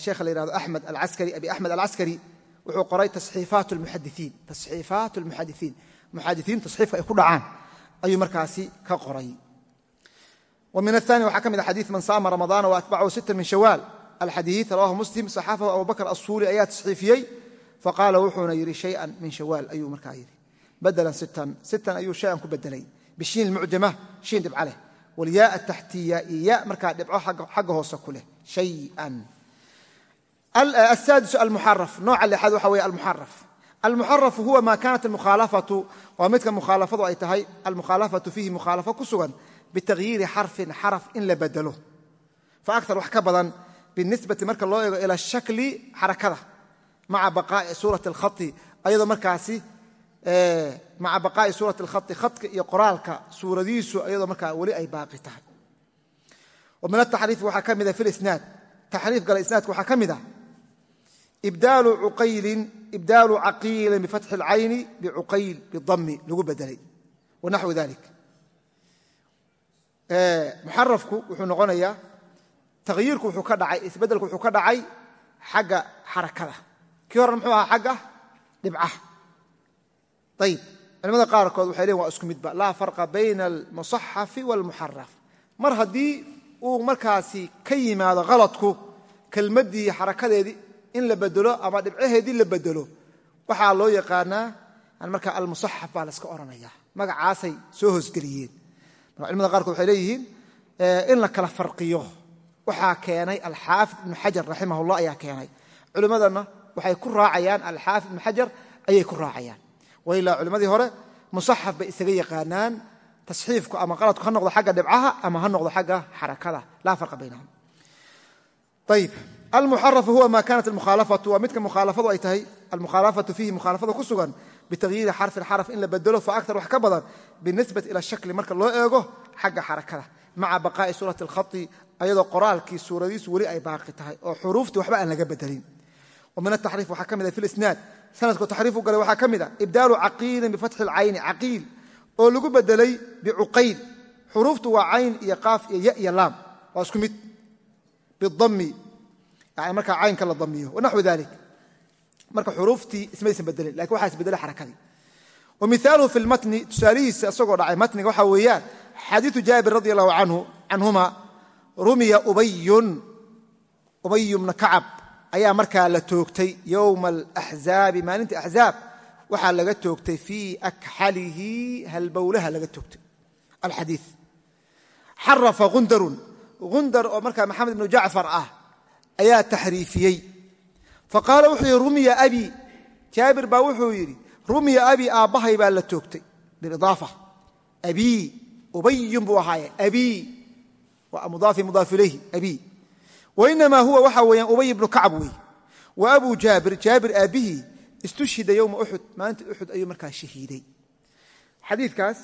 S1: sheekha la yihahdo axmed alaskari abi axmed alcaskari wuxuu qoray taxiifaat lmuxadiiin tasxiifaat almuxadisiin muxadisiin tasxiifka ay ku dhacaan ayuu markaasi ka qoray. Wa min athani waxaa ka mid a xadiid man saama ramadaana waatbacahu sita min shawaal. Alxadiid rawahu muslim saxaafahu abubakr assuuli ayaa tasxiifiyey. Faqaala wuxuuna yidhi shayan min shawaal ayuu markaa yidhi. Badalan sitan sitan ayuu shayan ku bedelay bishiin mucjama shiin dhibca leh walyaa ataxtiya iyo ya markaa dhibco xagga hoose ku leh shayan. Asaadis almuxaraf nooca lexaad waxa weye almuxaraf almuxarafu huwa ma kanat almukhaalafatu waa midka mukhaalafadu ay tahay almukhaalafatu fiihi mukhaalafo ku sugan bitagyiiri xarfin xaraf in la bedelo. Faakar wax ka badan binisbati marka loo eego ila shakli xarakada maca baqaai suurati alkhai ayadoo markaasi maca baqaa'i suurati alkhai khadka iyo qoraalka suuradiisu ayadoo markaa weli ay baaqi tahay. Min ataxriif waxaa ka mida fi lisnaad taxriif gala isnaadka waxaa ka mid a ibdaalu caqiilin bifatxi اlcayni bicuqayl bidami lagu bedelay wanaxwi dalik. Muxarafku wuxuu noqonayaa takhyiirku wuxuu ka dhacay isbeddelku wuxuu ka dhacay xagga xarakada. Kii horena muxuu ahaa xagga dhibcaha ayib culamada qaarkood waxay leeyin waa isku midba laa farqa bayna almusaxafi waalmuxaraf mar haddii uu markaasi ka yimaado khaladku kelmaddii xarakadeedii in la bedelo ama dhibcaheedii la bedelo waxaa loo yaqaanaa marka almusaxaf baa layska odhanaya magacaasay soo hoosgeliyeen culimada qaarkood waxay leeyihiin in la kala farqiyo. Waxaa keenay alxaafid ibnu xajar raximah llah ayaa keenay. Culimmadana waxay ku raacayaan alxaafid ibnu xajar ayay ku raacayaan wailaa culimmadii hore musaxaf bay isaga yaqaanaan tasxiifku ama qaladku ha noqdo xagga dhibcaha ama ha noqdo xagga xarakada. Laa farqa baynahum. Ayib almuxarafu huwa ma kanat almukhaalafatu waa midka mukhaalafadu ay tahay almukhaalafatu fiihi mukhaalafada ku sugan bitagyiiri xarfin xaraf in la bedelo faakar wax ka badan binisbati ila shakli marka loo eego xagga xarakada maca baqaa'i suurati alkhai ayadoo qoraalkii suuradiisu weli ay baaqi tahay oo xuruuftii waxba aan laga bedelin wa min ataxriif waxaa ka mid a fi lisnaad sanadku taxriif u galay waxaa ka mid a ibdaalu caqiilin bifatxi lcayni caqiil oo lagu bedelay bicuqayl. Xuruuftu waa cayn iyo qaaf iyo ya iyo laam. Waa isku mid. Bidami yani markaa caynka la damiyo wanaxwi dalik. Marka xuruuftii ismaysan bedelin laakiin waxaa isbedelay xarakadii wa miaaluhu fi lmatni tusaalihiisa isagoo dhacay matniga waxaa weeyaan xadiiu jaabir radi allahu canhuma rumiya ubayun ubayu bna kacab ayaa markaa la toogtay yowma alaxzaabi maalinta axzaab waxaa laga toogtay fii akxalihi halbowlaha laga toogtay alxadii xarafa hundarun hundar oo markaa maxamed ibnu jacfar ah ayaa taxriifiyey. Faqaala wuxuu yidhi rumiya abi. Jaabir baa wuxuu yidhi rumiya abi aabbahay baa la toogtay. Bilidaafa abii ubayun buu ahaaye abii waa mudaafi mudaaf ilayhi abii wainamaa huwa waxa weeyaan ubay ibnu kacab wey wa abuu jaabir jaabir aabbihii istushhida yowma uxud maalinta uxud ayuu markaa shahiiday xadiikaas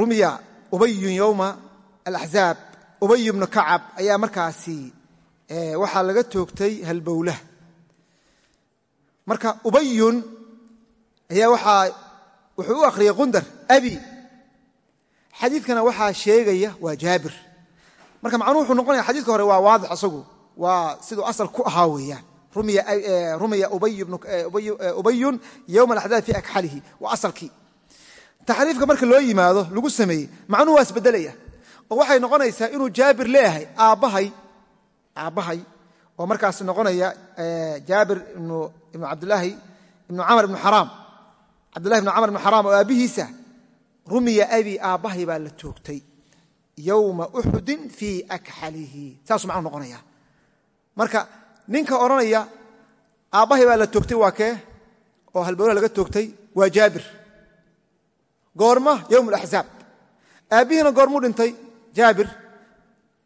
S1: rumiya ubayun yowma alaxzaab ubay bnu kacab ayaa markaasi waxaa laga toogtay halbowlah marka ubayun ayaa wuxuu u akhriyay qundar abi xadiidkana waxaa sheegaya waa jaabir. Marka macnuhu wuxuu noqonaya xadidka hore waa waadix isagu waa siduu asal ku ahaa weeyaan. Rumiya ubayun yowma alaxzaab fi akxalihi waa asalkii. Taxriifka marka loo yimaado lagu sameeyey macnuhu waa isbedelaya. Oo waxay noqonaysaa inuu jaabir leeyahay aabbahay aabbahay oo markaas noqonaya jaabir ibnu cabdilaahi ibnu camar ibnu xaraam. Cabdillahi ibnu camar ibnu xaraam oo aabbihiisa rumiya abi aabbahay baa la toogtay yowma uxudin fii akxalihi saasuu macnuu noqonaya. Marka ninka odhanaya aabbahay baa la toogtay waa kee? Oo halbowlaha laga toogtay waa jaabir. Goorma yowm alaxzaab aabbihiina goormuu dhintay jaabir.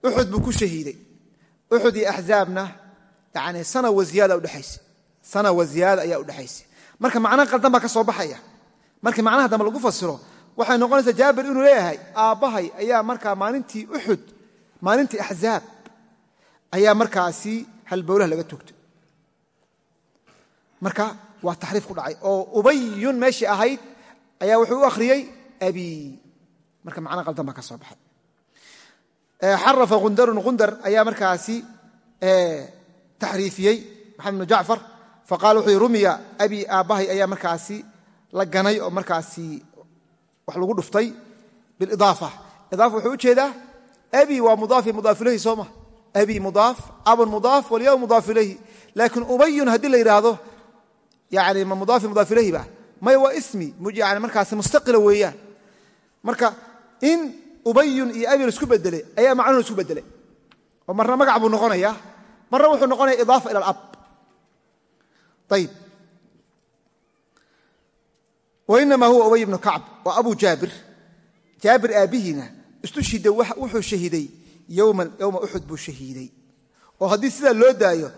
S1: Uxud buu ku shahiiday. Uxud iyo axzaabna yani sana wa ziyaada udhexayse sana wa ziyaada ayaa udhexaysa marka macnaha qaldan baa ka soo baxaya. Markii macnaha dambe lagu fasiro waxay noqonaysaa jaabir inuu leeyahay aabbahay ayaa markaa maalintii uxud maalintii axzaab ayaa markaasi halbowlaha laga toogtay marka waa taxriif ku dhacay oo ubayun meeshii ahayd ayaa wuxuu u akhriyey abi. Marka macna qaldan baa ka soo baxay. Xarafa kundarun kundar ayaa markaasi taxriifiyey maxamed bnu jacfar faqala wuxuu rumiya abi aabbahay ayaa markaasi la ganay oo markaasi wax lagu dhuftay bilidaafa idaafa. Wuxuu u jeedaa abi waa mudaaf ilayhi soo ma. Abi mudaaf abun mudaaf walyawm mudaaf ilayhi. Laakiin ubayun haddii la yidhaahdo mudaafi mudaaf ilayhi ba? May waa ismi yani markaasi mustaqila weeyaan. Marka in ubayun iyo abi la isku bedele ayaa macnuhu isku bedele oo marna magac buu noqonaya marna wuxuu noqonaya idaafa ila alab ayib wainama huwa ubay ibnu kacb waa abu jaabir jaabir aabbihiina istushhida wuxuu shahiiday yowma uxud buu shahiiday oo haddii sidaa loo daayo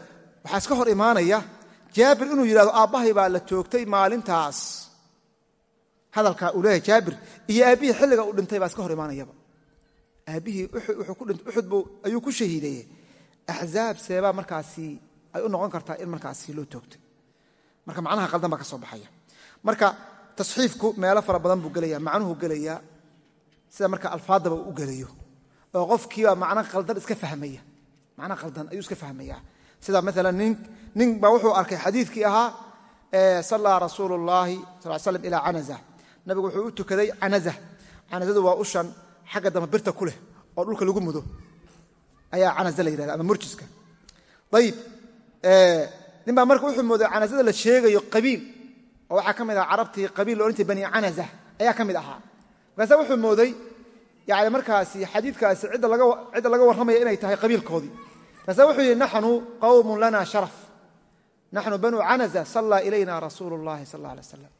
S1: waxaa iska hor imaanaya jaabir inuu yidhahdo aabbahay baa la toogtay maalintaas. Hadalkaa uu leeyahay jaabir iyo aabbihii xilliga uu dhintay baa iska hor imaanayaba. Aabbihii uxud ayuu ku shahiideye axzaab seebaa markaasi ay u noqon kartaa in markaasi loo toogtay. Marka macnaha qaldan baa ka soo baxaya. Marka tasxiifku meelo fara badan buu gelaya macnuhu gelayaa sida marka alfaadaba u gelayo. Oo qofkiiba macno qaldan iska fahmaya macno qaldan ayuu iska fahmaya. Sida maalan nin baa wuxuu arkay xadiidkii ahaa sallaa rasuulu llaahi sal slam ilaa canaza. Nabigu wuxuu u tukaday canaza. Canazadu waa ushan xagga dambe birta ku leh oo dhulka lagu mudo. Ayaa canaza la yidhahda ama murjiska. Ayib nin baa marka wuxuu mooday canazada la sheegayo qabiil oo waxaa ka mid aha carabtii qabiil lo odhan jiray bani canaza ayaa ka mid ahaa. Markaasa wuxuu mooday yani markaasi xadiidkaasi cidda laga warramaya inay tahay qabiilkoodii. Markaasa wuxuu yidhi naxnu qawmun lana sharaf. Naxnu banu canaza sallaa ilayna rasuulu llahi sal alla alay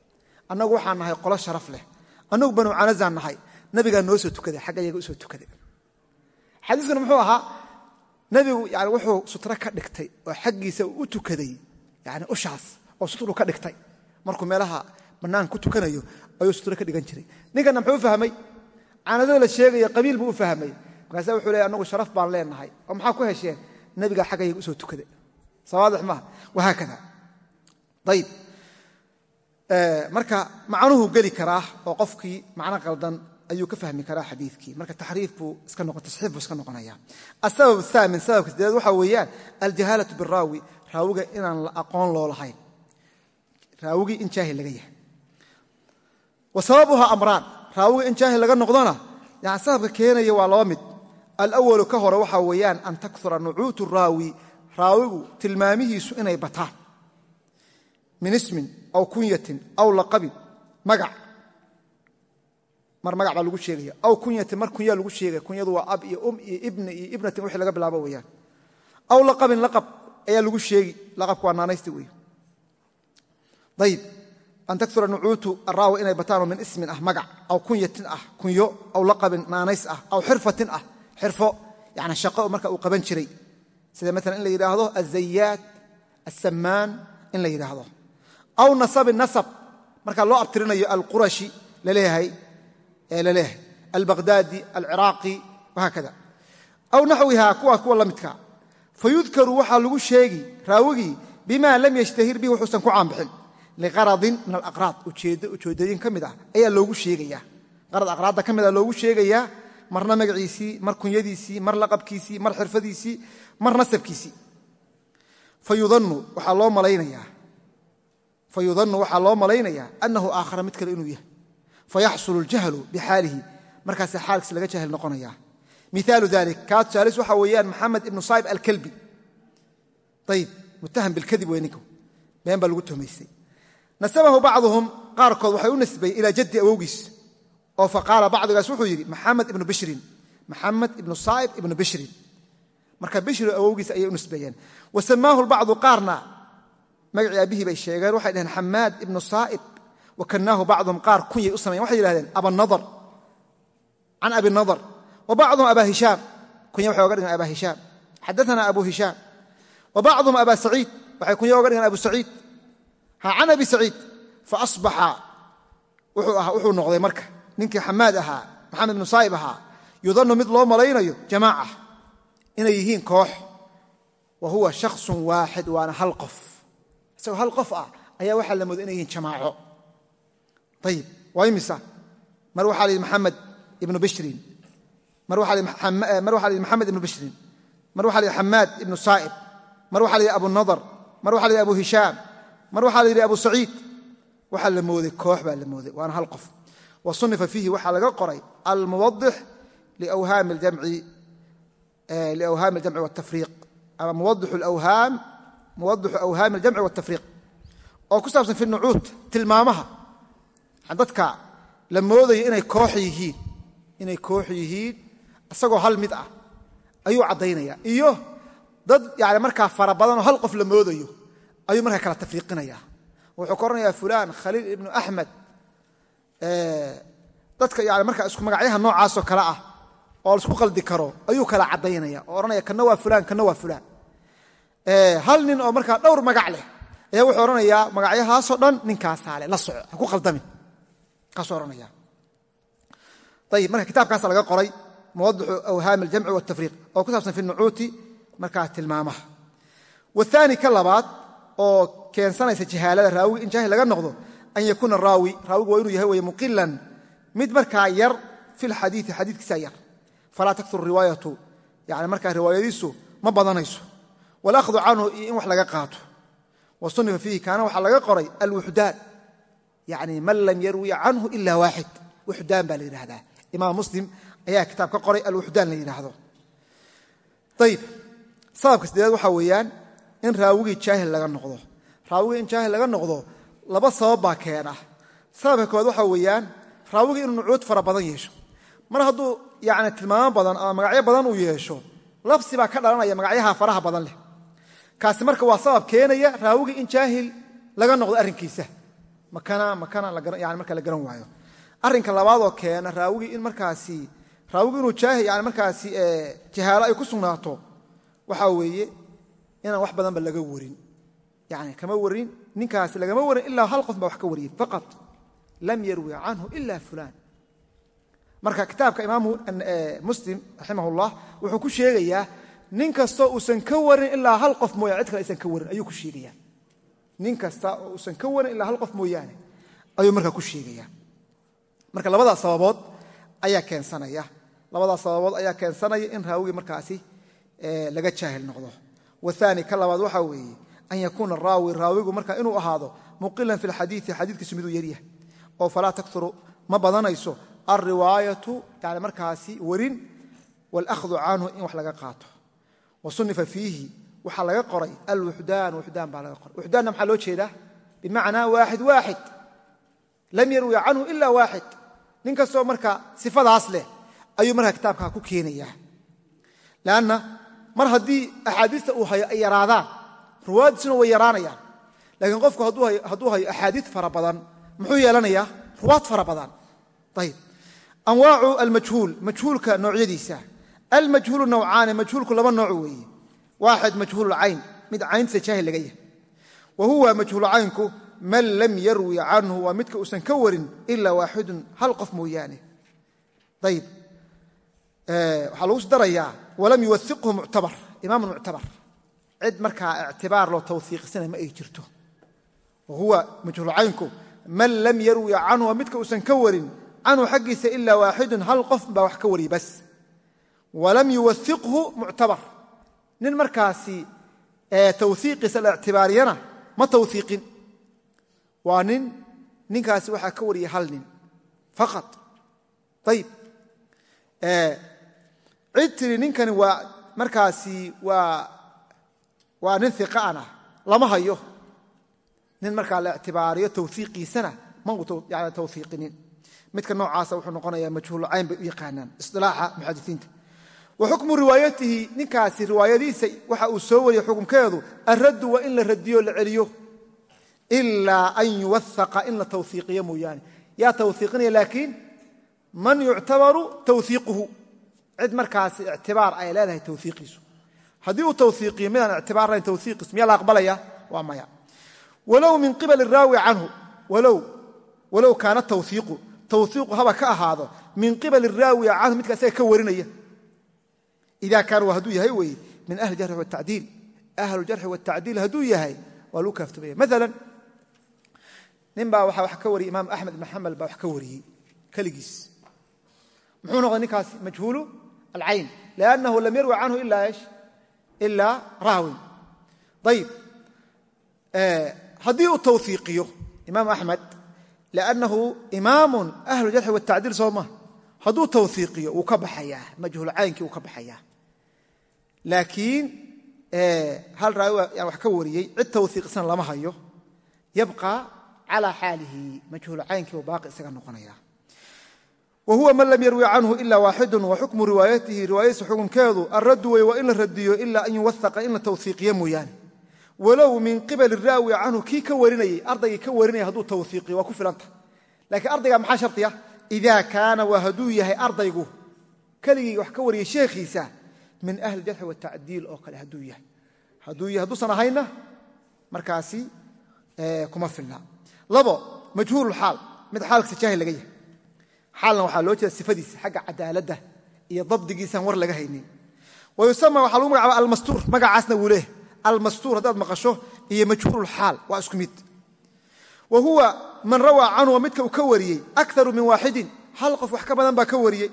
S1: annagu waxaan nahay qolo sharaf leh. Annagu banu canazaan nahay. Nabigaa noo soo tukaday xagga iyaga u soo tukaday. Xadiiskuna muxuu ahaa nebigu yani wuxuu sutro ka dhigtay oo xaggiisa u tukaday yani ushaas oo sutru ka dhigtay markuu meelaha bannaan ku tukanayo ayuu sutro ka dhigan jiray. Ninkanna muxuu u fahmay? Canadada la sheegaya qabiil buu u fahmay. Markaasa wuxuu leey anagu sharaf baan leenahay. Oo maxaa ku hesheen nebigaa xagga iyaga u soo tukaday sawaadix maaha. Wahaakada ayib marka macnuhu geli karaa oo qofkii macno qaldan ayuu ka fahmi karaa xadiikii marka taxriif buu tasxiif buu iska noqonaya. Asabab athaamin sababka sideed waxaa weeyaan aljahaalatu biraawi raawiga inaan aqoon loo lahayn raawigii in jaahil laga yahay. Wa sababuha amraan raawiga in jaahil laga noqdona yani sababka keenaya waa laba mid. Alawalu ka hore waxaa weeyaan an takura nucuutu raawi raawigu tilmaamihiisu inay bataan. Min ismin aw kunyatin aw laqabin magac. Mar magac baa lagu sheegaya. Aw kunyatin mar kunyaa lagu sheegaya. Kunyadu waa ab iyo um iyo ibni iyo ibnatin wixii laga bilaabo weeyaan. Aw laqabin laqab ayaa lagu sheegi. Laqabku waa naanaysti wey ayib an takura nucuutu araawi inay bataanoo min ismin ah magac aw kunyatin ah kunyo aw laqabin naanays ah aw xirfatin ah xirfo yani shaqo marka uu qaban jiray. Sida maalan in la yidhaahdo azayaad asammaan in la yidhaahdo. Aw nasabin nasab marka loo abtirinayo alqurashi la leeyahay albaqhdaadi alciraaqi wahaakada aw naxwiha kuwaa kuwa la midka. Waxaa lagu sheegi raawigii bima lam yashtahir bihi wuxuusan ku caanbixin liqaradin min alaqraad ujeedooyin ka mid ah ayaa loogu sheegaya qarad aqraadda ka mid a loogu sheegayaa marna magaciisii mar kunyadiisii mar laqabkiisii mar xirfadiisii mar nasabkiisii fayudanu waxaa loo malaynayaa annahu aakhara mid kale inuu yahay fayaxsulu اljahlu bixaalihi markaasa xaalkiis laga jahil noqonaya miaalu dalik kaa tusaalis waxaa weeyaan maxamed ibnu saib alkalbi ayib mutaham bilkadib wey been baa lagu tuhmaystay nasabahu bacduhum qaarkood waxay u nisbeeyeen ilaa jaddi awowgiis oo faqaala bacdigaas wuxuu yidhi maxamed ibnu bishrin maxamed ibnu saa'ib ibnu bishrin. Marka bishri awowgiis ayay u nisbeeyeen. Wa samaahu lbacdu qaarna magacii aabihii bay sheegeen waxay dhaheen xamaad ibnu saa'ib wa kannaahu bacduhum qaar kunyay u samayen waxay yidhahdeen abanadar can abi nadar. Wa bacduhum abaa hishaam. Kunya waxay oga dhigan abaa hishaam. Xadaana abu hishaam. Wa bacduhum abaa abu saciid can abi saciid. Faasbaxa wuxuu noqday marka ninkii xamaad ahaa maxamed ibnu saa'ib ahaa yudanu mid loo malaynayo jamaaca inay yihiin koox. Wa huwa shaksun waaxid waana hal qof. Isagoo hal qof ah ayaa waxaa la mooday inay yihiin jamaaco. Ayib waa imisa mar waxaa la yidhi maxamed ibnu bishrin. Mar waxaa la yidhi maxamed ibnu bishrin. Mar waxaa la yidhi xamaad ibnu saa'ib mar waxaa la mar waxaa la yidhi abu saciid waxaa la mooday koox baa la mooday waana hal qof wa sunifa fiihi waxaa laga qoray almuwadix liwhaami اljamci wاtafriiq ama muwadixu awhaami aljamci wاtafriiq oo ku saabsan fi nucuud tilmaamaha dadka la moodayo inay koox yihiin inay koox yihiin isagoo hal mid ah ayuu caddaynaya iyo dad yani markaa fara badanoo hal qof la moodayo ayuu markaa kala tafriiqinaya wuxuu ka odhanayaa fulaan khaliil ibnu axmed dadka yani markaa isku magacyaha noocaasoo kale ah oo la isku qaldi karo ayuu kala caddaynaya oo odhanaya kana waa fulaan kana waa fulaan. Hal nin oo markaa dhowr magac leh ayaa wuxuu odhanayaa magacyahaasoo dhan ninkaasaa leh la soco ha ku qaldamin. Kaasuu odhanaya ayib marka kitaabkaasa laga qoray muwadixu awhaami aljamci waltafriiq oo ku saabsan fi nucuuti markaa tilmaamaha. Waani ka labaad oo keensanaysa jahaalada raawiga in jaahil laga noqdo an yakuuna raawi raawigu waa inuu yahay wey muqilan mid markaa yar fi lxadiii xadiikiisaa yar. Falaa taktur riwaayatu. Yani markaa riwaayadiisu ma badanayso. Walahdu canhu iyo in wax laga qaato. Wa sunifa fiihi kaana waxaa laga qoray alwuxdaan. Yani man lam yarwi canhu ila waaxid. Wuxdaan baa la yidhahdaa imaam muslim ayaa kitaab ka qoray alwuxdaan la yidhaahdo. Ayib sababka sideedaad waxaa weeyaan in raawigii jaahil laga noqdo. Raawigii in jaahil laga noqdo laba sabab baa keena. Sababka koowaad waxaa weeyaan raawigii inuu nucuud fara badan yeesho. Mar hadduu yani tilmaamo badan ama magacyo badan uu yeesho labsi baa ka dhalanaya magacyaha faraha badan leh. Kaasi marka waa sabab keenaya raawigii in jaahil laga noqdo arrinkiisa. Marka la garan waayo. Arrinka labaadoo keena raawigii in markaasi raawigii inuu markaasi jahaalo ay ku sugnaato waxaa weeye inaan wax badanba laga warin. Yani kama warin ninkaasi lagama warin ilaa hal qof baa wax ka wariyey faqat lam yarwi canhu ila fulan marka kitaabka imaamu muslim raximah wuxuu ku sheegayaa nin kastoo uusan ka warin ilaa hal qof mooyane cid kale aysan ka warin ayuu ku sheegaya nin kasta oo uusan ka warin ilaa hal qof mooyaane ayuu markaa ku sheegaya marka labadaas sababood ayaa keensanaya. Labadaas sababood ayaa keensanaya in raawigii markaasi laga jaahil noqdo waani ka labaad waxaa weeye an yakuuna raawi raawigu marka inuu ahaado muqilan fi lxadiii xadiikiisu miduu yaryahay oo falaa takturu ma badanayso alriwaayatu yani markaasi warin wاlahdu canhu in wax laga qaato. Wa sunifa fiihi waxaa laga qoray alwuxdaan wuxdaan baa laga qoray. Wuxdaanna maxaa loo jeedaa? Bimacnaa waaxid waaxid lam yarwi canhu ila waaxid nin kastoo marka sifadaas leh ayuu markaa kitaabkaa ku keenayaa mar haddii axaadiista uu hayo ay yaraadaan ruwaadiisuna way yaraanayaan. Laakiin qofku hadduu hayo axaadiid fara badan muxuu yeelanayaa? Ruwaad fara badan. Ayib anwaacu almajhuul majhuulka noocyadiisa. Almajhuulu nawcaani majhuulku laba nooc weeye. Waaxid majhuululcayn mid cayntiisa jaahil laga yahay. Wa huwa majhuulcaynku man lam yarwi canhu waa midka uusan ka warin ila waaxidun hal qof mooyaane. Ayib waxaa lagu sdarayaa walam yuwaiqhu muctabar imaam muctabar cid markaa ictibaar loo tawhiiqsana ma ay jirto. Wa huwa majhuulcaynku man lam yarwi canhu midka uusan ka warin canhu xaggiisa ilaa waaxidun hal qof baa wax ka wariyay bas. Walam yuwaiqhu muctabar nin markaasi tawhiiqiisa la ictibaariyana ma tawhiiqin waa nin ninkaasi waxaa ka wariyay hal nin. Faqat. Ayib cid tiri ninkani waa markaasi waa nin iqaan ah lama hayo. Nin markaa la ictibaariyo tawhiiqiisana ma yani tawhiiqinin midka noocaasa wuxuu noqonayaa majhuulcayn bay u yaqaanaan isilaaxa muxadisiinta. Wa xukmu riwaayatihi ninkaasi riwaayadiisa waxa uu soo wariyey xukunkeedu alraddu waa in la radiyo la celiyo ilaa an yuwahaqa in la tawhiiqiyo mooyaane. Yaa tawhiiqinaya laakiin man yuctabaru tawhiiquhu cid markaasi ictibaar ay leedahay tawhiiqiisu haddii uu tawhiiqiyo midaan ictibaar lahayn tawhiiqiis miyaa la aqbalaya? Waa maya. Walow min qibali raawi canhu walow kaana tawhiiqu tawhiiqu haba ka ahaado min qibali raawi canhu midka isaga ka warinaya. Ida kaana hadduu yahay weye min ahli jarxi watacdiil ahlujarxi watacdiil hadduu yahay waa lagu kaaftoomaya maalan nin baa waxaa wax ka wariyey imaam axmed ibn xambal baa wax ka wariyey keligiis muxuu noqday ninkaasi majhuulu alcayn liannahu lam yarwi canhu ilaa raawin ayib haddii uu tawhiiqiyo imaam axmed liannahu imaamun ahlu jarxi watacdiil soo maha hadduu tawhiiqiyo wuu ka baxayaa majhuulcaynkii wuu ka baxayaa laakiin hal raawi aan wax ka wariyey cid tawhiiqsan lama hayo yabqa calى xaalihi majhuulcaynkii u baaqi isaga wa huwa man lam yarwi canhu ila waaxidu wa xukmu riwaayatihi riwaayadiisa xukunkeedu alraddu wey waa in la radiyo ilaa an yuwahaqa in la tawhiiqiyo mooyaane. Walow min qibali raawi canhu kii ka warinayey ardaygii ka warinaya hadduu tawhiiqiyo waa ku filanta. Lakiin ardayga maxaa shardiya ida kaana waa hadduu yahay ardaygu keligii wax ka wariyay sheekhiisa min ahli jarxi watacdiil oo kale hadduu yahay. Hadduusan ahayna markaasi yahay xaalna waxaa loo jeeda sifadiisa xagga cadaaladda iyo dabdigiisaan war laga haynin. Wa yusama waxaa lagu magacaaba almastuur magacaasna wuu leeh almastuur haddaad maqasho iyo majhuululxaal waa isku mid. Wa huwa man rawaa canhu waa midka uu ka wariyey akaru min waaxidin hal qof wax ka badan baa ka wariyey.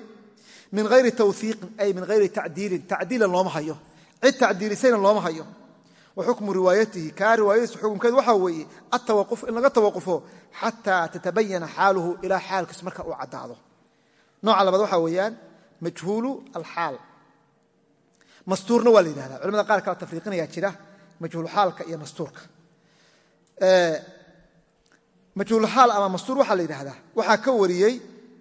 S1: Min hayri tawhiiqin ay min hayri tacdiilin tacdiilan looma hayo. Cid tacdiilisayna looma hayo wa xukmu riwaayatihi. Kaa riwaayadiisa xukunkeedu waxaa weeye atawaquf in laga tawaqufo xataa tatabayana xaaluhu ilaa xaalkiisu marka uu caddaado. Nooca labaad waxaa weeyaan majhuulu alxaal. Mastuurna waa la yidhahda culamada qaar kala tafriiqinayaa jira majhuulxaalka iyo mastuurka. Majhuulxaal ama mastuur waxaa la yidhahdaa. Waxaa ka wariyey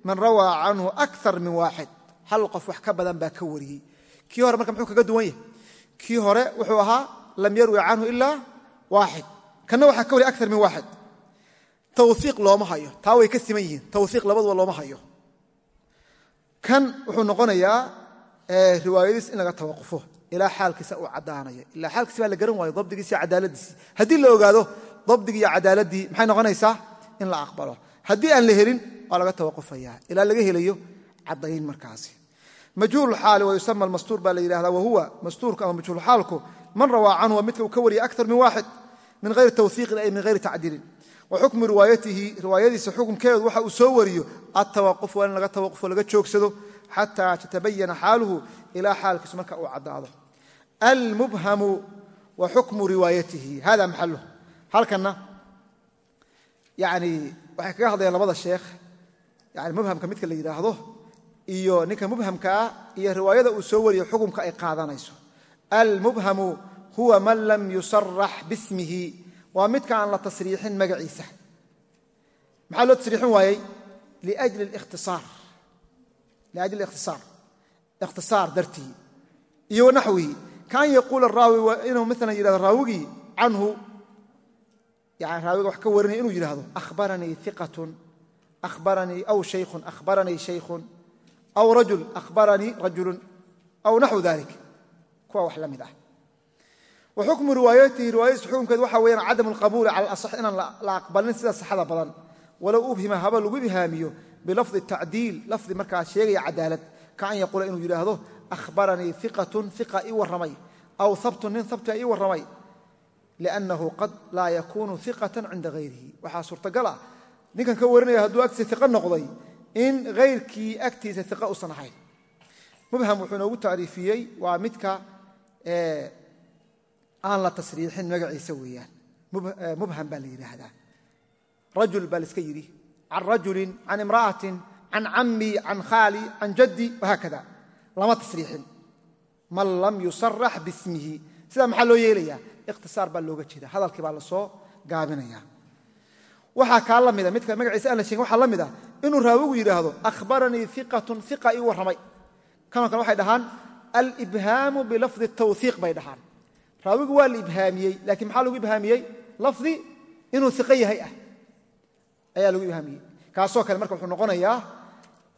S1: man rawaa canhu akar min waaxid. Hal qof wax ka badan baa ka wariyey. Kii hore marka muxuu kaga duwan yahay? Kii hore wuxuu ahaa lam yarwi canhu ilaa waaxid. Kanna waxaa ka wariy akar min waaxid. Tawhiiq looma hayo. Taa way ka siman yihiin. Tawhiiq labaduba looma hayo. Kan wuxuu noqonayaa riwaayadiis in laga tawaqufo. Ilaa xaalkiisa uu caddaanayo. Ilaa xaalkiisi baa la garan waayo dabdigiisi iyo cadaaladiisi haddii la ogaado dabdigii iyo cadaaladii maxay noqonaysaa in la aqbalo. Haddii aan la helin waa laga tawaqufaya ilaa laga helayo caddayn markaasi. Majhuulxaali wa yusama mastuur baa la yidhahda wahuwa mastuurku ama majhuulxaalku man rawaa canhu waa midka uu ka wariyay akar min waaxid min hayri tawhiiqin ay min hayri tacdiilin. Wa xukmu riwaayatihi riwaayadiisa xukunkeedu waxa uu soo wariyo atawaquf waa in laga tawaqufo laga joogsado xataa tatabayana xaaluhu ilaa xaalkiisu marka uu caddaado. Almubhamu wa xukmu riwaayatihi hada maxaluh halkanna yani waxay kaga hadlayaan labada sheekh yani mubhamka midka la yidhaahdo iyo ninka riwaayada uu soo wariyo xukumka ay almubhamu huwa man lam yusarax bismihi. Waa midka aan la tasriixin magaciisa. Maxaa loo tasriixin waayey? Liajli ikhtisaar ikhtisaar dartii. Iyo wanaxwihi kaan yaquula raawi inuu maalan yidhahdo raawigii canhu yani raawiga wax ka warinaya inuu yidhaahdo ahbaranii iqatun ahbaranii aw shaykhun ahbaranii shaykhun aw rajul ahbaranii rajulun aw naxwu dalik kuwa wax la mid ah. Wa xukmu riwaayatihi riwaayadiisa xukunkeedu waxa weyaan cadam alqabuuli cala alasax inaan la aqbalin sida saxada badan. Walow ubhima haba lagu ibhaamiyo bilafdi tacdiil lafdi markaa sheegaya cadaalad. Ka an yaquula inuu yidhaahdo ahbaranii iqatun iqa ii warramay aw habtun nin habtia ii warramay liannahu qad laa yakuunu iqatan cinda hayrihi waxaa suurtagal ah ninkan ka warinaya hadduu agtiisa iqa noqday in hayrkii agtiisa iqa usan ahayn. Mubham wuxuu inoogu tacriifiyey waa midka aan la tasriixin magaciisa weeyaan. Mubham baa la yidhaahdaa. Rajul baa laiska yidhi can rajulin can imra'atin can cammi can khaali can jaddi wahaakada lama tasriixin. Man lam yusarax bismihi. Sidaa maxaa loo yeelayaa? Ikhtisaar baa looga jeeda hadalkii baa la soo gaabinaya waxaa kaa la mida midka magaciisa aan la sheegin waxaa la mid ah inuu raawigu yidhaahdo ahbaranii iqatun iqa ii warramay. Kanoo kale waxay dhahaan alibhaamu bilafdi tawhiiq bay dhahaan. Raawigu waa la ibhaamiyey lakiin maxaa lagu ibhaamiyey? Lafdi inuu iqo yahay ah ayaa lagu ibhaamiyey. Kaasoo kale marka wuxuu noqonayaa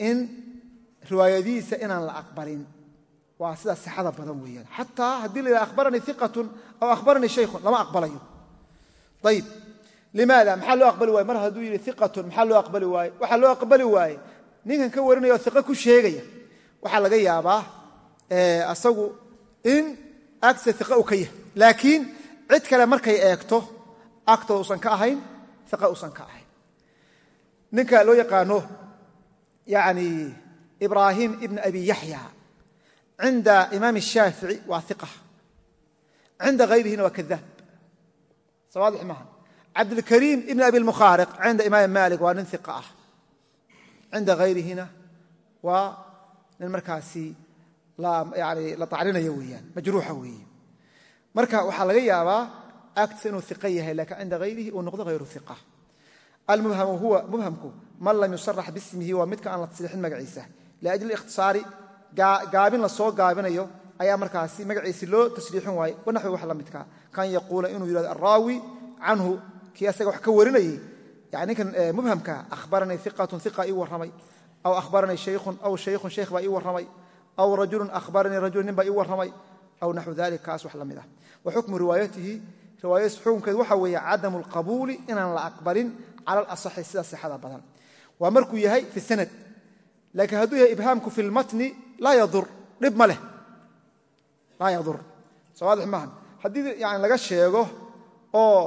S1: in riwaayadiisa inaan la aqbalin. Waa sidaa sixada badan weeyaan. Xataa haddii la yidhaha ahbaranii iqatun aw ahbaranii shaykhun lama aqbalayo. Ayib limaada maxaa loo aqbali waaye? Mar hadduu yidhi iqatun maxaa loo aqbali waaye? Waxaa loo aqbali waaye? Ninkan ka warinaya oo iqo ku sheegaya. Waxaa laga yaabaa asagu in agta iqa u ka yahay laakiin cid kale markay eegto agtooda usan ka ahayn iqa usan ka ahayn. Ninka loo yaqaano yani ibraahim ibn abi yaxya cinda imaam الshaafici waa iqa cinda hayrihina waa kadaab sawaadix maaha cabdilkariim ibn abi lmukhaariq cinda imaam malik waa nin iqa ah. Cinda hayrihina waa nin markaasi la tacrinaya weeyaan majruuxa weeye marka waxaa laga yaabaa agtiisa inuu iqa yahay laakiin cinda hayrihi uu noqdo hayru iqa almubhamu huwa mubhamku man lam yusarax bismihi waa midka aan la tasriixin magaciisa. Liajli ikhtisaari gaabin la soo gaabinayo ayaa markaasi magaciisi loo tasriixin waaye wanaxwi wax la midka. Kan yaquula inuu yidhahdo araawi canhu kii asaga wax ka warinayey ninkan mubhamka ahbaranii iqatun iqa ii warramay aw ahbaranii shaykhun aw shaykhun shaykh baa ii warramay aw rajulun ahbaranii rajul nin baa ii warramay aw naxwu dalik kaas wax la mid ah wa xukmu riwaayatihi xukunkeedu waxa weeye cadamu alqabuuli inaan la aqbalin cala alasaxi sida sixada badan waa markuu yahay fi sanad laakiin hadduu yahay ibhaamku fi lmatni laa yadur dhib ma leh laa yadur sawaadix maaha haddii yani laga sheego oo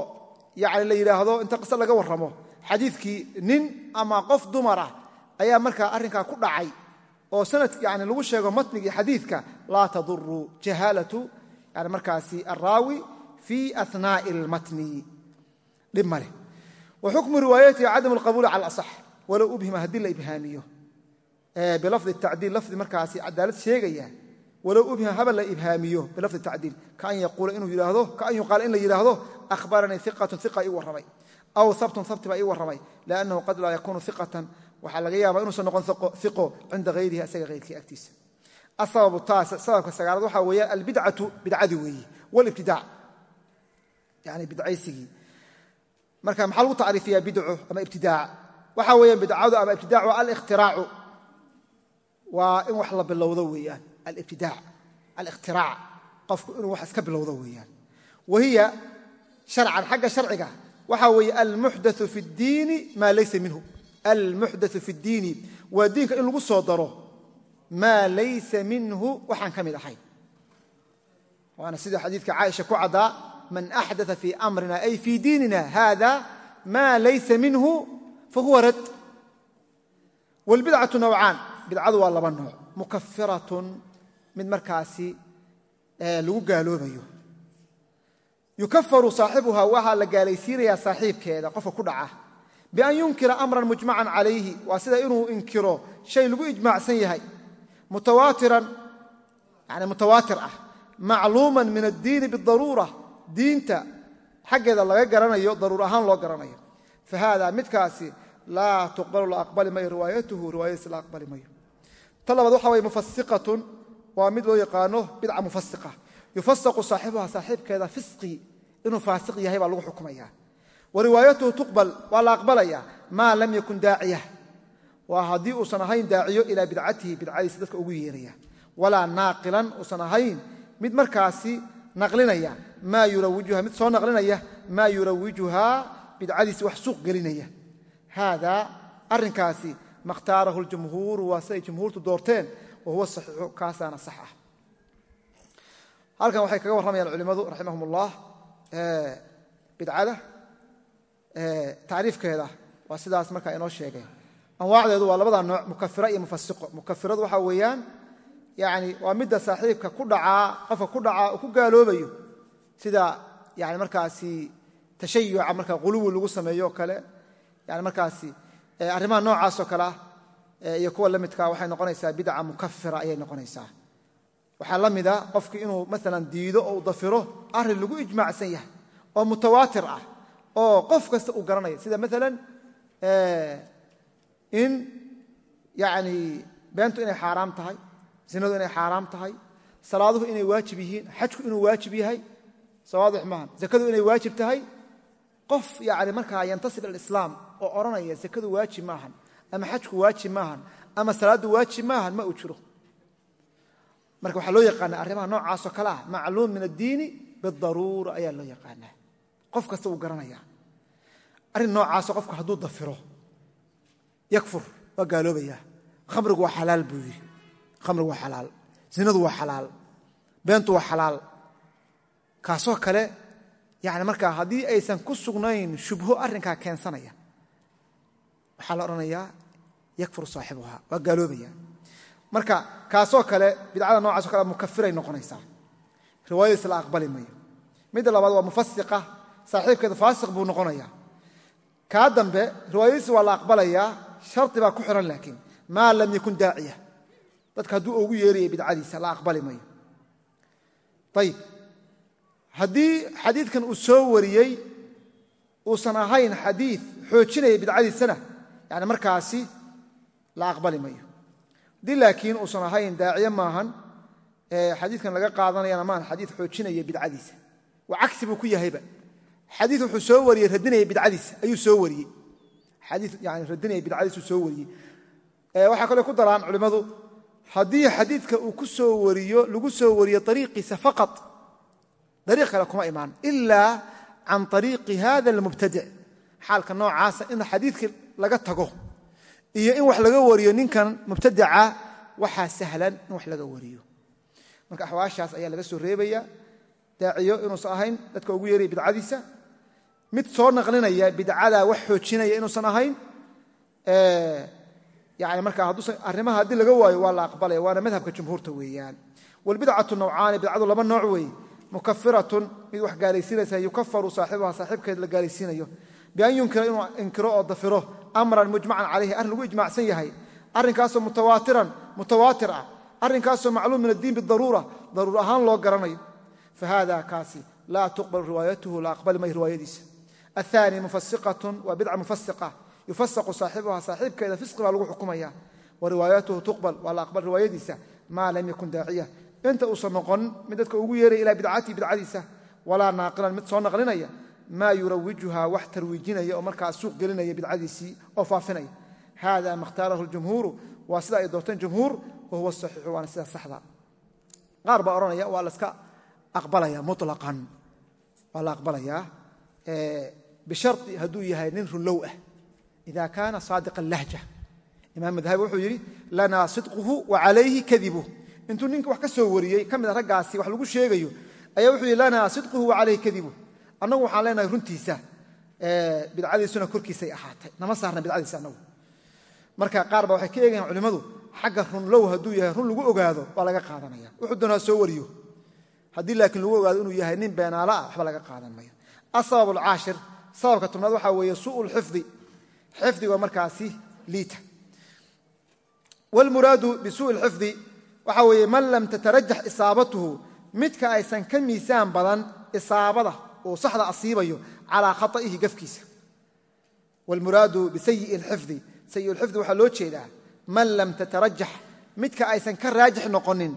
S1: yani la yidhaahdo inta qise laga warramo xadiidkii nin ama qof dumar ah ayaa markaa arrinkaa ku dhacay oo sanad yani lagu sheego matnigii xadiidka laa taduru jahaalatu yani markaasi araawi fi anaa'i almatni. Dhib ma leh. Wa xukmu riwaayatihi cadam alqabuuli cala alasax walow ubhima haddii la ibhaamiyo. Bilafdi tacdiil lafdi markaasi cadaalad sheegaya walow ubhima haba la ibhaamiyo bilafdi tacdiil. Kaan yaquula inuu yidhaahdo kaan yuqaala in la yidhaahdo ahbaranii iqatun iqa ii warramay aw habtun habti baa ii warramay liannahu qad laa yakuunu iqatan waxaa laga yaabaa inuusan noqon iqo cinda hayrihi isaga hayrkii agtiisa. Asababu taas sababka sagaalaad waxaa weeyaan albidcatu bidcadii weeye walibtidaac. Yani bidcaysigii. Marka maxaa lagu tacriifiyaa bidco ama ibtidaac? Waxaa weeyaan bidcadu ama ibtidaacu alikhtiraacu waa in wax la bilowdo weeyaan alibtidaac alikhtiraac qofku inuu wax iska bilowdo weeyaan. Wahiya sharcan xagga sharciga waxaa weeye almuxdathu fi اddiini maa laysa minhu almuxdathu fi اddiini waa diinka in lagu soo daro maa laysa minhu waxaan ka mid ahayn waana sida xadiidka caaisha ku caddaa man axdaa fii amrina ay fii diinina hada maa laysa minhu fahuwa rad. Wاlbidcatu nawcaan bidcadu waa laba nooc mukafiratun mid markaasi lagu gaaloobayo. Yukafaru saaxibuha waxaa la gaalaysiinayaa saaxiibkeeda qofka ku dhaca bian yunkira amran mujmacan calayhi waa sida inuu inkiro shay lagu ijmaacsan yahay mutawaatir ah macluuman min addiini bidaruura diinta xaggeeda laga garanayo daruur ahaan loo garanayo fa haada midkaasi laa tuqbalu la aqbali mayo riwaayatuhu riwaayadiisi la aqbali mayo ta labaad waxa weye mufasiqatun waa mid loo yaqaano bidca mufasiqa yufasaqu saaxibuha saaxiibkeeda fisqi inuu faasiq yahay baa wa riwaayatuhu tuqbal waa la aqbalaya maa lam yakun daaciya. Waa haddii uusan ahayn daaciyo ilaa bidcatihi bidcadiisa dadka ugu yeeraya. Walaa naaqilan uusan ahayn mid markaasi naqlinaya maa yurawijuha mid soo naqlinaya maa yurawijuhaa bidcadiisi wax suuq gelinaya. Haada arrinkaasi makhtaarahu ljumhuuru waa siday jumhuurtu doorteen wa huwa saxiixu kaasaana sax ah halkan waxay kaga warramayaan culimmadu raximahum ullah bidcada tacriifkeeda waa sidaas markaa inoo sheegay. Anwaacdeedu waa labada nooc mukafira iyo mufasiqo mukafiradu waxaa weeyaan yani waa midda saaxiibka ku dhacaa qofka ku dhacaa uu ku gaaloobayo. Sida yani markaasi tashayuca marka quluwi lagu sameeyo o kale. Yani markaasi arrimaha noocaasoo kale ah iyo kuwa la midkaa waxay noqonaysaa bidca mukafira ayay noqonaysaa. Waxaa la mida qofki inuu maalan diido oo u dafiro arrin lagu ijmaacsan yahay oo mutawaatir ah oo qof kasta uu garanaya sida maalan in yani beentu inay xaaraam tahay zinadu inay xaaraam tahay salaaduhu inay waajib yihiin xajku inuu waajib yahay sawaadix maaha zakadu inay waajib tahay qof yani markaa yantasib alislaam oo odhanaya zakadu waajib maahan ama xajku waajib maahan ama salaaddu waajib maahan ma uu jiro. Marka waxaa loo yaqaana arrimaha noocaasoo kale ah macluum min addiini bidaruura ayaa loo yaqaanaa. Qof kasta wuu garanaya arrin noocaasoo qofku hadduu dafiro yakfur waa gaaloobaya khamrigu waa xalaal buu yidhi. Khamrigu waa xalaal. Zinadu waa xalaal. Beentu waa xalaal. Kaasoo kale yani markaa haddii aysan ku sugnayn shubho arrinkaa keensanaya. Waxaa la odhanayaa yakfuru saaxibuha waa gaaloobaya marka kaasoo kale bidcada noocaasoo kale mukafiray noqonaysaa. Riwaayadiis la aqbali mayo midda labaad waa mufasiqa saaxiibkeeda faasiq buu noqonaya kaa dambe riwaayadiisi waa la aqbalayaa shardi baa ku xihan laakiin maa lam yakun daaciya dadka hadduu ugu yeeraya bidcadiisa la aqbali mayo. Ayib haddii xadiidkan uu soo wariyey uusan ahayn xadiid xoojinaya bidcadiisana yani markaasi la aqbali mayo. Haddii laakiin uusan ahayn daaciye maahan xadiidkan laga qaadanayana maahan xadiid xoojinaya bidcadiisa. Waa cagsi buu ku yahayba xadii wuxuu soo wariyey radinaya bidcadiisa ayuu soo wariyey. Xadii yani radinaya bidcadiisuu soo wariyey. Waxaa kaloo ku daraan culimmadu haddii xadiidka uu ku soo wariyo lagu soo wariyo ariiqiisa faqat dariiq kale kuma imaan ilaa can ariiqi hada almubtadic xaalka noocaasa in xadiidkii laga tago iyo in wax laga wariyo ninkan mubtadaca waxaa sahlan in wax laga wariyo. Marka axwaashaas ayaa laga soo reebaya. Daaciyo inuusan ahayn dadka ugu yeeraya bidcadiisa mid soo naqlinaya bidcada wax xoojinaya inuusan ahayn yani markaa arrimaha haddii laga waayo waa la aqbalaya waana madhabka jumhuurta weeyaan. Walbidcatu nawcaani bidcadu laba nooc weeye mukafiratun mid wax gaalaysiinaysa yukafaru saaxibuha saaxiibkeed la gaalaysiinayo. Bian yunkira inuu inkiro oo dafiro amran mujmacan calayhi arrin lagu ijmacsan yahay. Arrinkaasoo mutawaatiran mutawaatir ah. Arrinkaasoo macluum addiin bidaruura daruur ahaan loo garanayo. Fahada kaasi laa tuqbal riwaayatuhu la aqbali may riwaayadiisa aani mufasiqatu waa bidca mufasiqa yufasaqu saaxibuha saaxiibkeeda fisqi baa lagu xukumaya wa riwaayatuhu tuqbal waa la aqbal riwaayadiisa maa lam yakun daaciya inta uusan noqon mid dadka ugu yeeraya ilaa bidcatii bidcadiisa walaa naaqilan mid soo naqlinaya maa yurawijuha wax tarwiijinaya oo markaa suuq gelinaya bidcadiisii oo faafinaya hada ma khtaarahu ljumhuuru waa sida ay doorteen jumhuur wahuwa saxiixu waana sida saxda bishari hadduu yahay nin runlow ah ida kaana saadiqa lahja imaam madhabi wuxuu yidhi lanaa sidquhu wa calayhi kadibuh intuu ninka wax ka soo wariyey ka mida raggaasi wax lagu sheegayo ayaa wuxuu yidhi lanaa sidquhu wa calayhi kadibuh annagu waxaan leenahay runtiisa bidcadiisuna korkiisay ahaatay nama saarna bidcadiisa annagu marka qaar ba waxay ka eegayan culimmadu xagga runlow hadduu yahay run lagu ogaado waa laga qaadanaya wuxuu doonaa soo wariyo haddii laakiin lagu ogaado inuu yahay nin beenaala ah waxba laga qaadan mayo asabab sababka tobnaad waxaa weeye suu lxifdi xifdiga markaasi liita. Wlmuraadu bisuu lxifdi waxaa weeye man lam tatarajax isaabatuhu midka aysan ka miisaan badan isaabada uu saxda asiibayo calaa khata'ihi gafkiisa. Wlmuraadu bisayi lxifdi sayi lxifdi waxaa loo jeedaa man lam tatarajax midka aysan ka raajix noqonin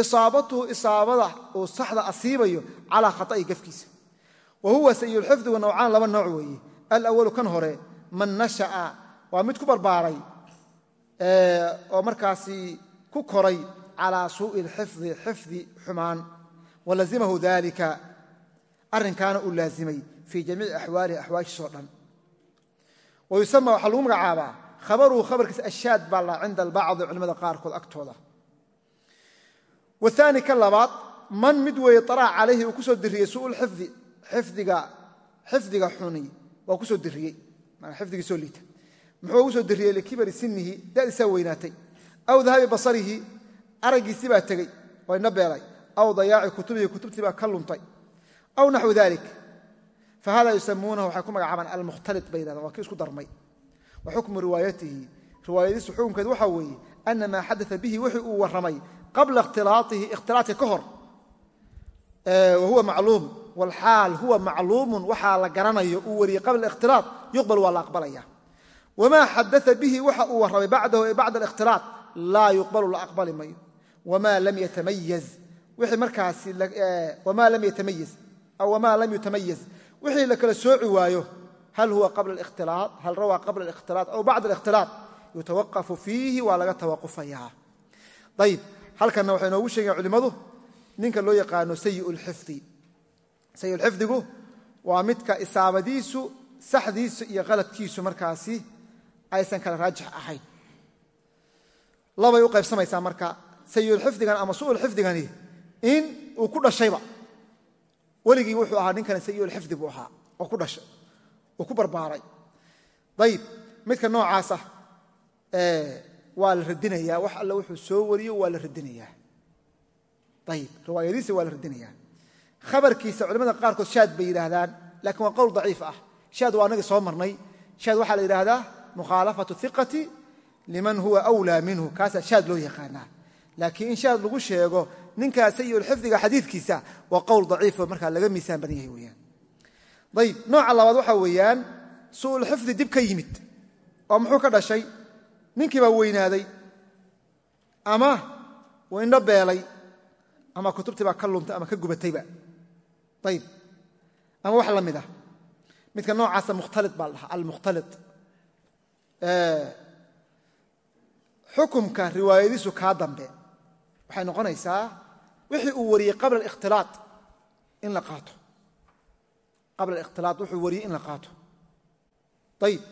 S1: isaabatuhu isaabada uu saxda asiibayo calaa khata'ihi gafkiisa wa huwa sayulxifdigu nowcaan laba nooc weeye alawalu kan hore man nasha'a waa mid ku barbaaray oo markaasi ku koray calaa suu'i lxifdi xifdi xumaan. Walazimahu dalika arrinkaana uu laazimay fii jamiici axwaalihi axwaashiisoo dhan. Wa yusama waxaa lagu magacaabaa khabaruhu khabarkiisa ashaad baa la cinda albacdi culimada qaarkood agtooda. Waani ka labaad man mid weeye suuulxifdi xifdiga xuni waa ku soo diriyey. Xifdigiisoo liita. Muxuu ugu soo diriyey likibari sinihi dadiisaa weynaatay. Aw dahabi basarihi araggiisii baa tegey oo ina beelay. Aw dayaaci kutubihi kutubtii baa ka luntay. Aw naxwu dalik. Fahada yusamuunahu waxay ku magacaabaan almukhtalit bay yidhahdaan waa kii isku darmay. Wa xukmu riwaayatihi riwaayadiisu xukunkeedu waxaa weeye ana maa xadaa bihi wixii uu warramay qabla ikhtilaaihi ikhtilaatka ka hor wahuwa macluum wlxaal huwa macluumun waxaa la garanayo uu wariyey qabla ikhtilaa yuqbal waa la aqbalaya wamaa xadaa bihi waxa uu warramay bacdahu ay bacda alikhtilaa laa yuqbalu la aqbali mayo wamaa lam yatamayaz wixii la kala sooci waayo hal huwa qabla alikhtilaa hal rawaa qabla alikhtilaa aw bacda alikhtilaa yutawaqafu fiihi waa laga tawaqufayaa ayib halkanna waxay inoogu sheegeen culimmadu ninka loo yaqaano sayi lxifdi sayulxifdigu waa midka isaabadiisu saxdiisu iyo qaladkiisu markaasi aysan kala raajix ahayn. Labay u qaybsamaysaa marka sayulxifdigan ama su'ulxifdigani in uu ku dhashayba. Weligii wuxuu ahaa ninkani sayulxifdi buu ahaa oo ku dhashay uu ku barbaaray. Ayib midka noocaasa waa la radinayaa wax alle wuxuu soo wariyo waa la radinayaa ayib riwaayadiisa waa la radinayaa khabarkiisa culamada qaarkood shaad bay yidhaahdaan lakiin waa qowl daciif ah. Shaad waa anagii soo marnay. Shaad waxaa la yidhaahdaa mukhaalafatu iqati liman huwa wlaa minhu. Kaasaa shaad loo yaqaanaa. Laakiin in shaad lagu sheego ninkaa sayulxifdiga xadiidkiisa waa qowl daciifo markaa laga miisaan badan yahay weyaan ayib nooca labaad waxaa weeyaan su'ulxifdi dib ka yimid. Oo muxuu ka dhashay? Ninkii baa weynaaday ama indho beelay ama kutubtii baa ka luntay ama ka gubatayba ayib ama wax la mid ah. Midka noocaasa mukhtali baa la dhahaa almukhtali xukumka riwaayadiisu kaa dambe waxay noqonaysaa wixii uu wariyey qabla alikhtilaa in la qaato. Qabla alikhtilaa wuxuu wariyey in la qaato. Ayib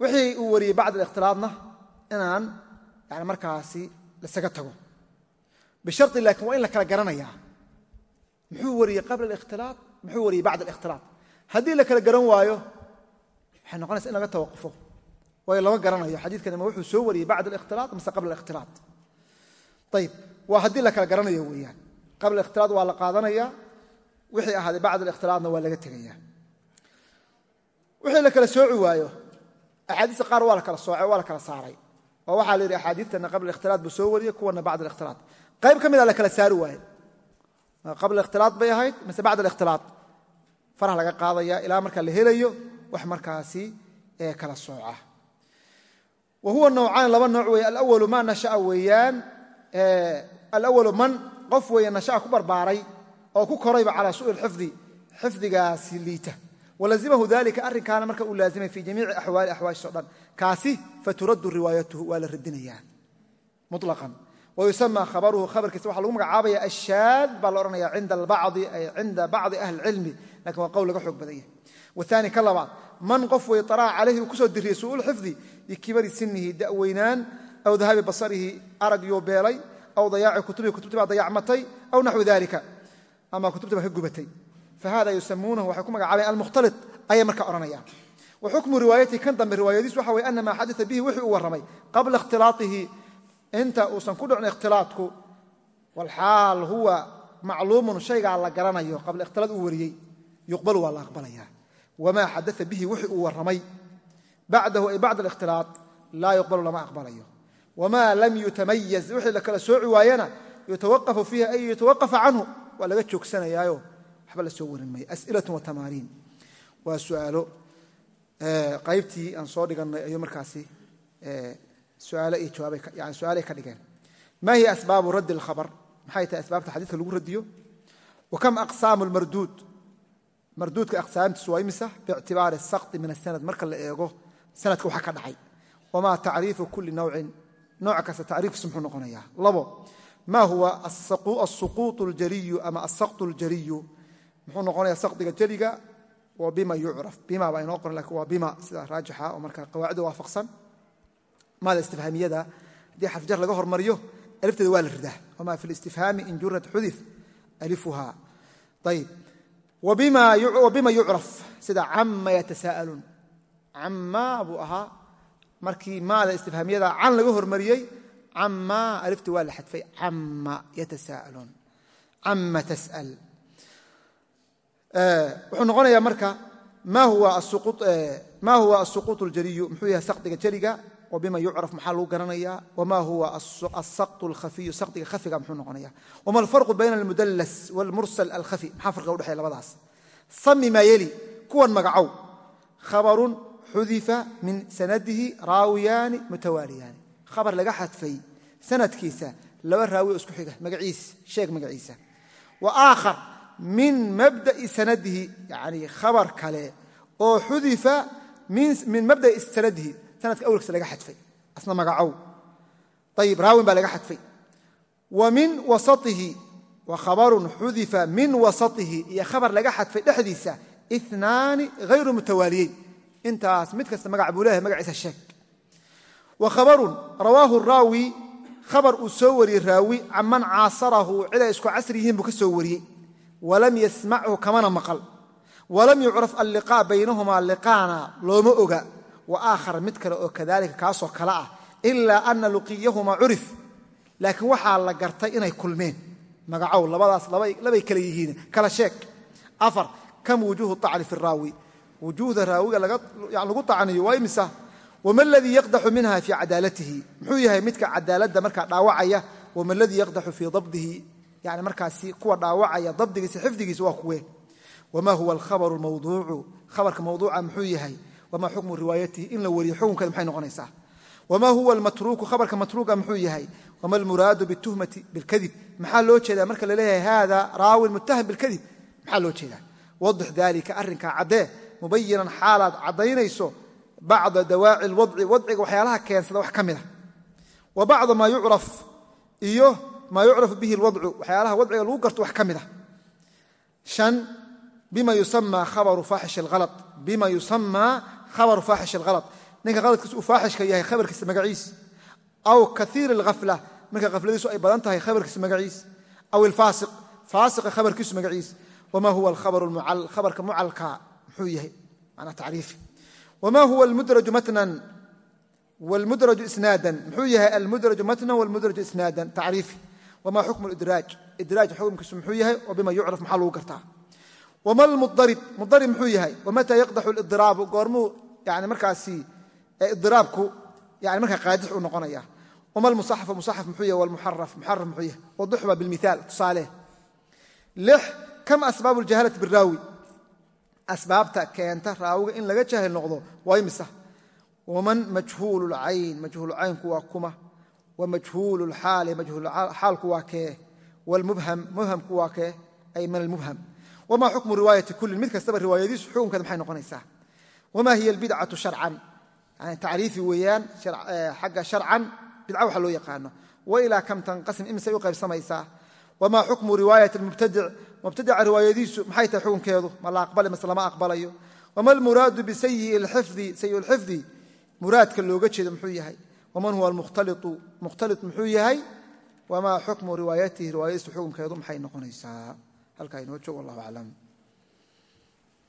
S1: wixii uu wariyey bacd alikhtilaadna inaan yani markaasi lasaga tago. Bishari laakiin waa in la kala garanayaa muxuu wariyey qabla alikhtilaa muxuu wariyey bacd alikhtilaa haddii la kala garan waayo waxay noqonaysa in laga tawaqufo. Waayo lama garanayo. Xadiidkani ma wuxuu soo wariyey bacd alikhtilaa mise qabla alikhtilaa ayib waa haddii la kala garanayo weeyaan. Qabla alikhtilaa waa la qaadanaya. Wixii ahaaday bacd alikhtilaatna waa laga tegaya. Wixii la kala sooci waayo axaadiista qaar waa la kala sooce waa la kala saaray. Oo waxaa la yidhi axaadiistana qabla alikhtilaat buu soo wariyey kuwana bacd alikhtilaat. Qayb ka mida la kala saari waaye qabla alikhtilaat bay ahayd mise bacd alikhtilaat farah laga qaadaya ilaa markaa la helayo wax markaasi kala sooca. wa huwa nawcaan laba nooc weeye alawalu ma nashaa weeyaan alawalu man qof weeye nasha'a ku barbaaray oo ku korayba calaa su'i lxifdi xifdigaasi liita walazimahu dalika arrinkaana marka uu laazimay fii jamiici axwaali axwaashiso dhan kaasi faturaddu riwaayatuhu waa la radinayaa muطlaqan wayusama khabaruhu khabarkiisa waxa lagu magacaabaya ashaad baa la odhanaya cinda bacdi ahli اlcilmi laakiin waa qowl laga xoog badan yahay. Waani ka labaad man qof wey araca calayhi uu ku soo diriyey su'ulxifdi bikibari sinihi da'weynaan aw dahabi basarihi arag yuu beelay aw dayaaci kutubihi kutubtii baa dayacmatay aw naxwi dalika ama kutubtii baa ka gubatay. Fahada yusamuunahu waxay ku magacaabayan almukhtali ayay markaa odhanayaan. Wa xukmu riwaayatihi kan dambe riwaayadiis waxa weye ana maa xadaa bihi wixii uu warramay qabla ikhtilaaihi inta uusan ku dhicin ikhtilaatku walxaal huwa macluumun shaygaa la garanayo qabla ikhtilaad uu wariyey yuqbalu waa la aqbalaya. Wamaa xadaa bihi wixii uu warramay. Bacdahu ay bacd alikhtilaaط laa yuqbalu lama aqbalayo. Wamaa lam yutamayaz wixii la kala sooci waayana yutawaqafu fiiha ay yutawaqafa canhu waa laga joogsanayaayo waxba la soo warin maya as'ilaة watamaariin waa su'aalo qaybtii aan soo dhigannay ayuu markaasi su'aalay ka dhigeen ma hiya asbaabu raddi اlkhabr maxay tahay asbaabta xadiidka lagu radiyo wa kam aqsaamu اlmarduud marduudka aqsaamtiisu waa imisa biictibaari sakti min asanad marka la eego sanadka waxa ka dhacay wamaa tacriifu kuli nawcin nooc kasta tacriifkiisu muxuu noqonayaa labo ma huwa asuquuط اljaliyu ama asaqط اljaliyu muxuu noqonaya sakdiga jeliga wa bima yucraf bima baa inoo qoran lakin waa bima sida raajixa oo marka qawaacida waafaqsan maada istifhaamiyada haddii xarfjar laga hormariyo alifteeda waa la ridaa. Wama fi listifhaami in jurad xudif alifuha ayb wbima yucraf. Sida cama yatasaaluun. Cama buu ahaa markii maada istifhaamiyada can laga hormariyey cama alifta waa la xadfay. Cama yatasaaluun. Cama tas'al. Wuxuu noqonayaa marka ma huwa asuquuط اljaliyu muxuu yahay sakdiga jeliga wbima yucraf maxaa lagu garanayaa? Wma huwa asaqtu alkhafiyu sakdiga khafiga muxuu noqonaya wama alfarqu bayna almudallas wاlmursal alkhafi maxaa farqiga udhexeya labadaas? Sami maa yeli kuwan magacow. Khabarun xudifa min sanadihi raawiyaani mutawaaliyaani khabar laga xadfay sanadkiisa laba raawi isku xiga magaciis sheeg magaciisa. Wa aakhar min mabda'i sanadihi yani khabar kale oo xudifa min mabda'i sanadihi sanadka awlkiisa laga xadfay asna magacow. Ayib raawin baa laga xadfay. Wa min wasaihi wa khabarun xudifa min wasaihi iyo khabar laga xadfay dhexdiisa inaani hayru mutawaaliyeyn intaas mid kasta magac buu leeyahay magaciisa sheeg wa khabarun rawaahu raawi khabar uu soo wariyey raawi canman caasarahu cid ay isku casri yihiin buu ka soo wariyey. Walam yasmachu kamana maqal. Walam yucraf alliqaa baynahumaa liqaana looma oga wa aakhar mid kale oo kadalika kaasoo kale ah ilaa ana luqiyahumaa curif. Laakiin waxaa la gartay inay kulmeen. Magacow labadaas labay kale yihiin. Kala sheeg. Afar kam wujuuhu acni fi wujuuhda raawiga lagu acniyo waa imisa? Wma ladii yaqdaxu minha fii cadaalatihi? Muxuu yahay midka cadaaladda markaa dhaawacaya wama ladii yaqdaxu fii dabdihi? Yani markaasi kuwa dhaawacaya dabdigiisa xifdigiisa waa kuwe. Wma huwa alkhabaru mawduucu khabarka mawduuca muxuu yahay wama xukmu riwaayatihi in la wariyo xukunkeeda maxay noqonaysaa wma huwa almatruuku khabarka matruuka muxuu yahay wama almuraadu bituhmati bilkadib maxaa loo jeedaa marka la leeyahay hada raawin muttaham bilkadib maxaa loo jeedaa wadix dalika arrinkaa caddee mubayinan xaalaad caddaynayso bacda dawaaci lwadci wadciga waxyaalaha keensada wax ka mida wa bacda maa yucraf iyo maa yucrafu bihi lwadcu waxyaalaha wadciga lagu garto wax ka mida an bima yusamaa khabaru faaxish alhala bima yusamaa khabaru faaxish alhalad ninka haladkiisa uu faaxishka yahay khabarkiisa magaciis aw kaiir alghafla marka hafladiisu ay badan tahay khabarkiisa magaciis aw ilfaasiq faasiqa khabarkiisu magaciis wma huwa khabarka mucalka muxuu yahay manaa tacriifi wma huwa almudraju matnan wlmudraju isnaadan muxuu yahay almudraju matnan wlmudraju isnaadan tacriifi wma xukmu idraaj idraaj xukumkiisu muxuu yahay oo bima yucraf maxaa lagu gartaa wma lmudarib mudarib muxuu yahay wamata yaqdaxu lidiraabu goormuu yani markaasi idiraabku yani markaa qaadix uu noqonaya. Wma lmusaxafu musaxaf muxuu yahay wlmuxaraf muxaraf muxuu yahay. Waduxba bilmithaal tusaale. Lix kam asbaabu ljahalati biraawi asbaabta keenta raawiga in laga jaahil noqdo waa imisa? Waman majhuulu lcayn majhuulcaynku waa kuma. Wamajhuulu lxaali majhuulxaalku waa kee. Wlmubham mubhamku waa kee. Ay min almubham. Wma xukmu riwaayati kullin? Mid kastaba riwaayadiisu xukunkeeda maxay noqonaysaa wma hiya albidcatu sharcan yani tacriifi weeyaan xagga sharcan bidca waxa loo yaqaano wailaa kam tanqasim imisay u qaybsamaysaa wma xukmu riwaayat mubtadic mubtadica riwaayadiisu maxay tahay xukunkeedu ma la aqbali mase lama aqbalayo wama almuraadu bisayi lxifdi muraadka looga jeedo muxuu yahay waman huwa almukhtaliu mukhtali muxuu yahay wama xukmu riwaayatihi riwaayadiisu xukunkeedu maxay noqonaysaa halkaa inoo joog wallah aclam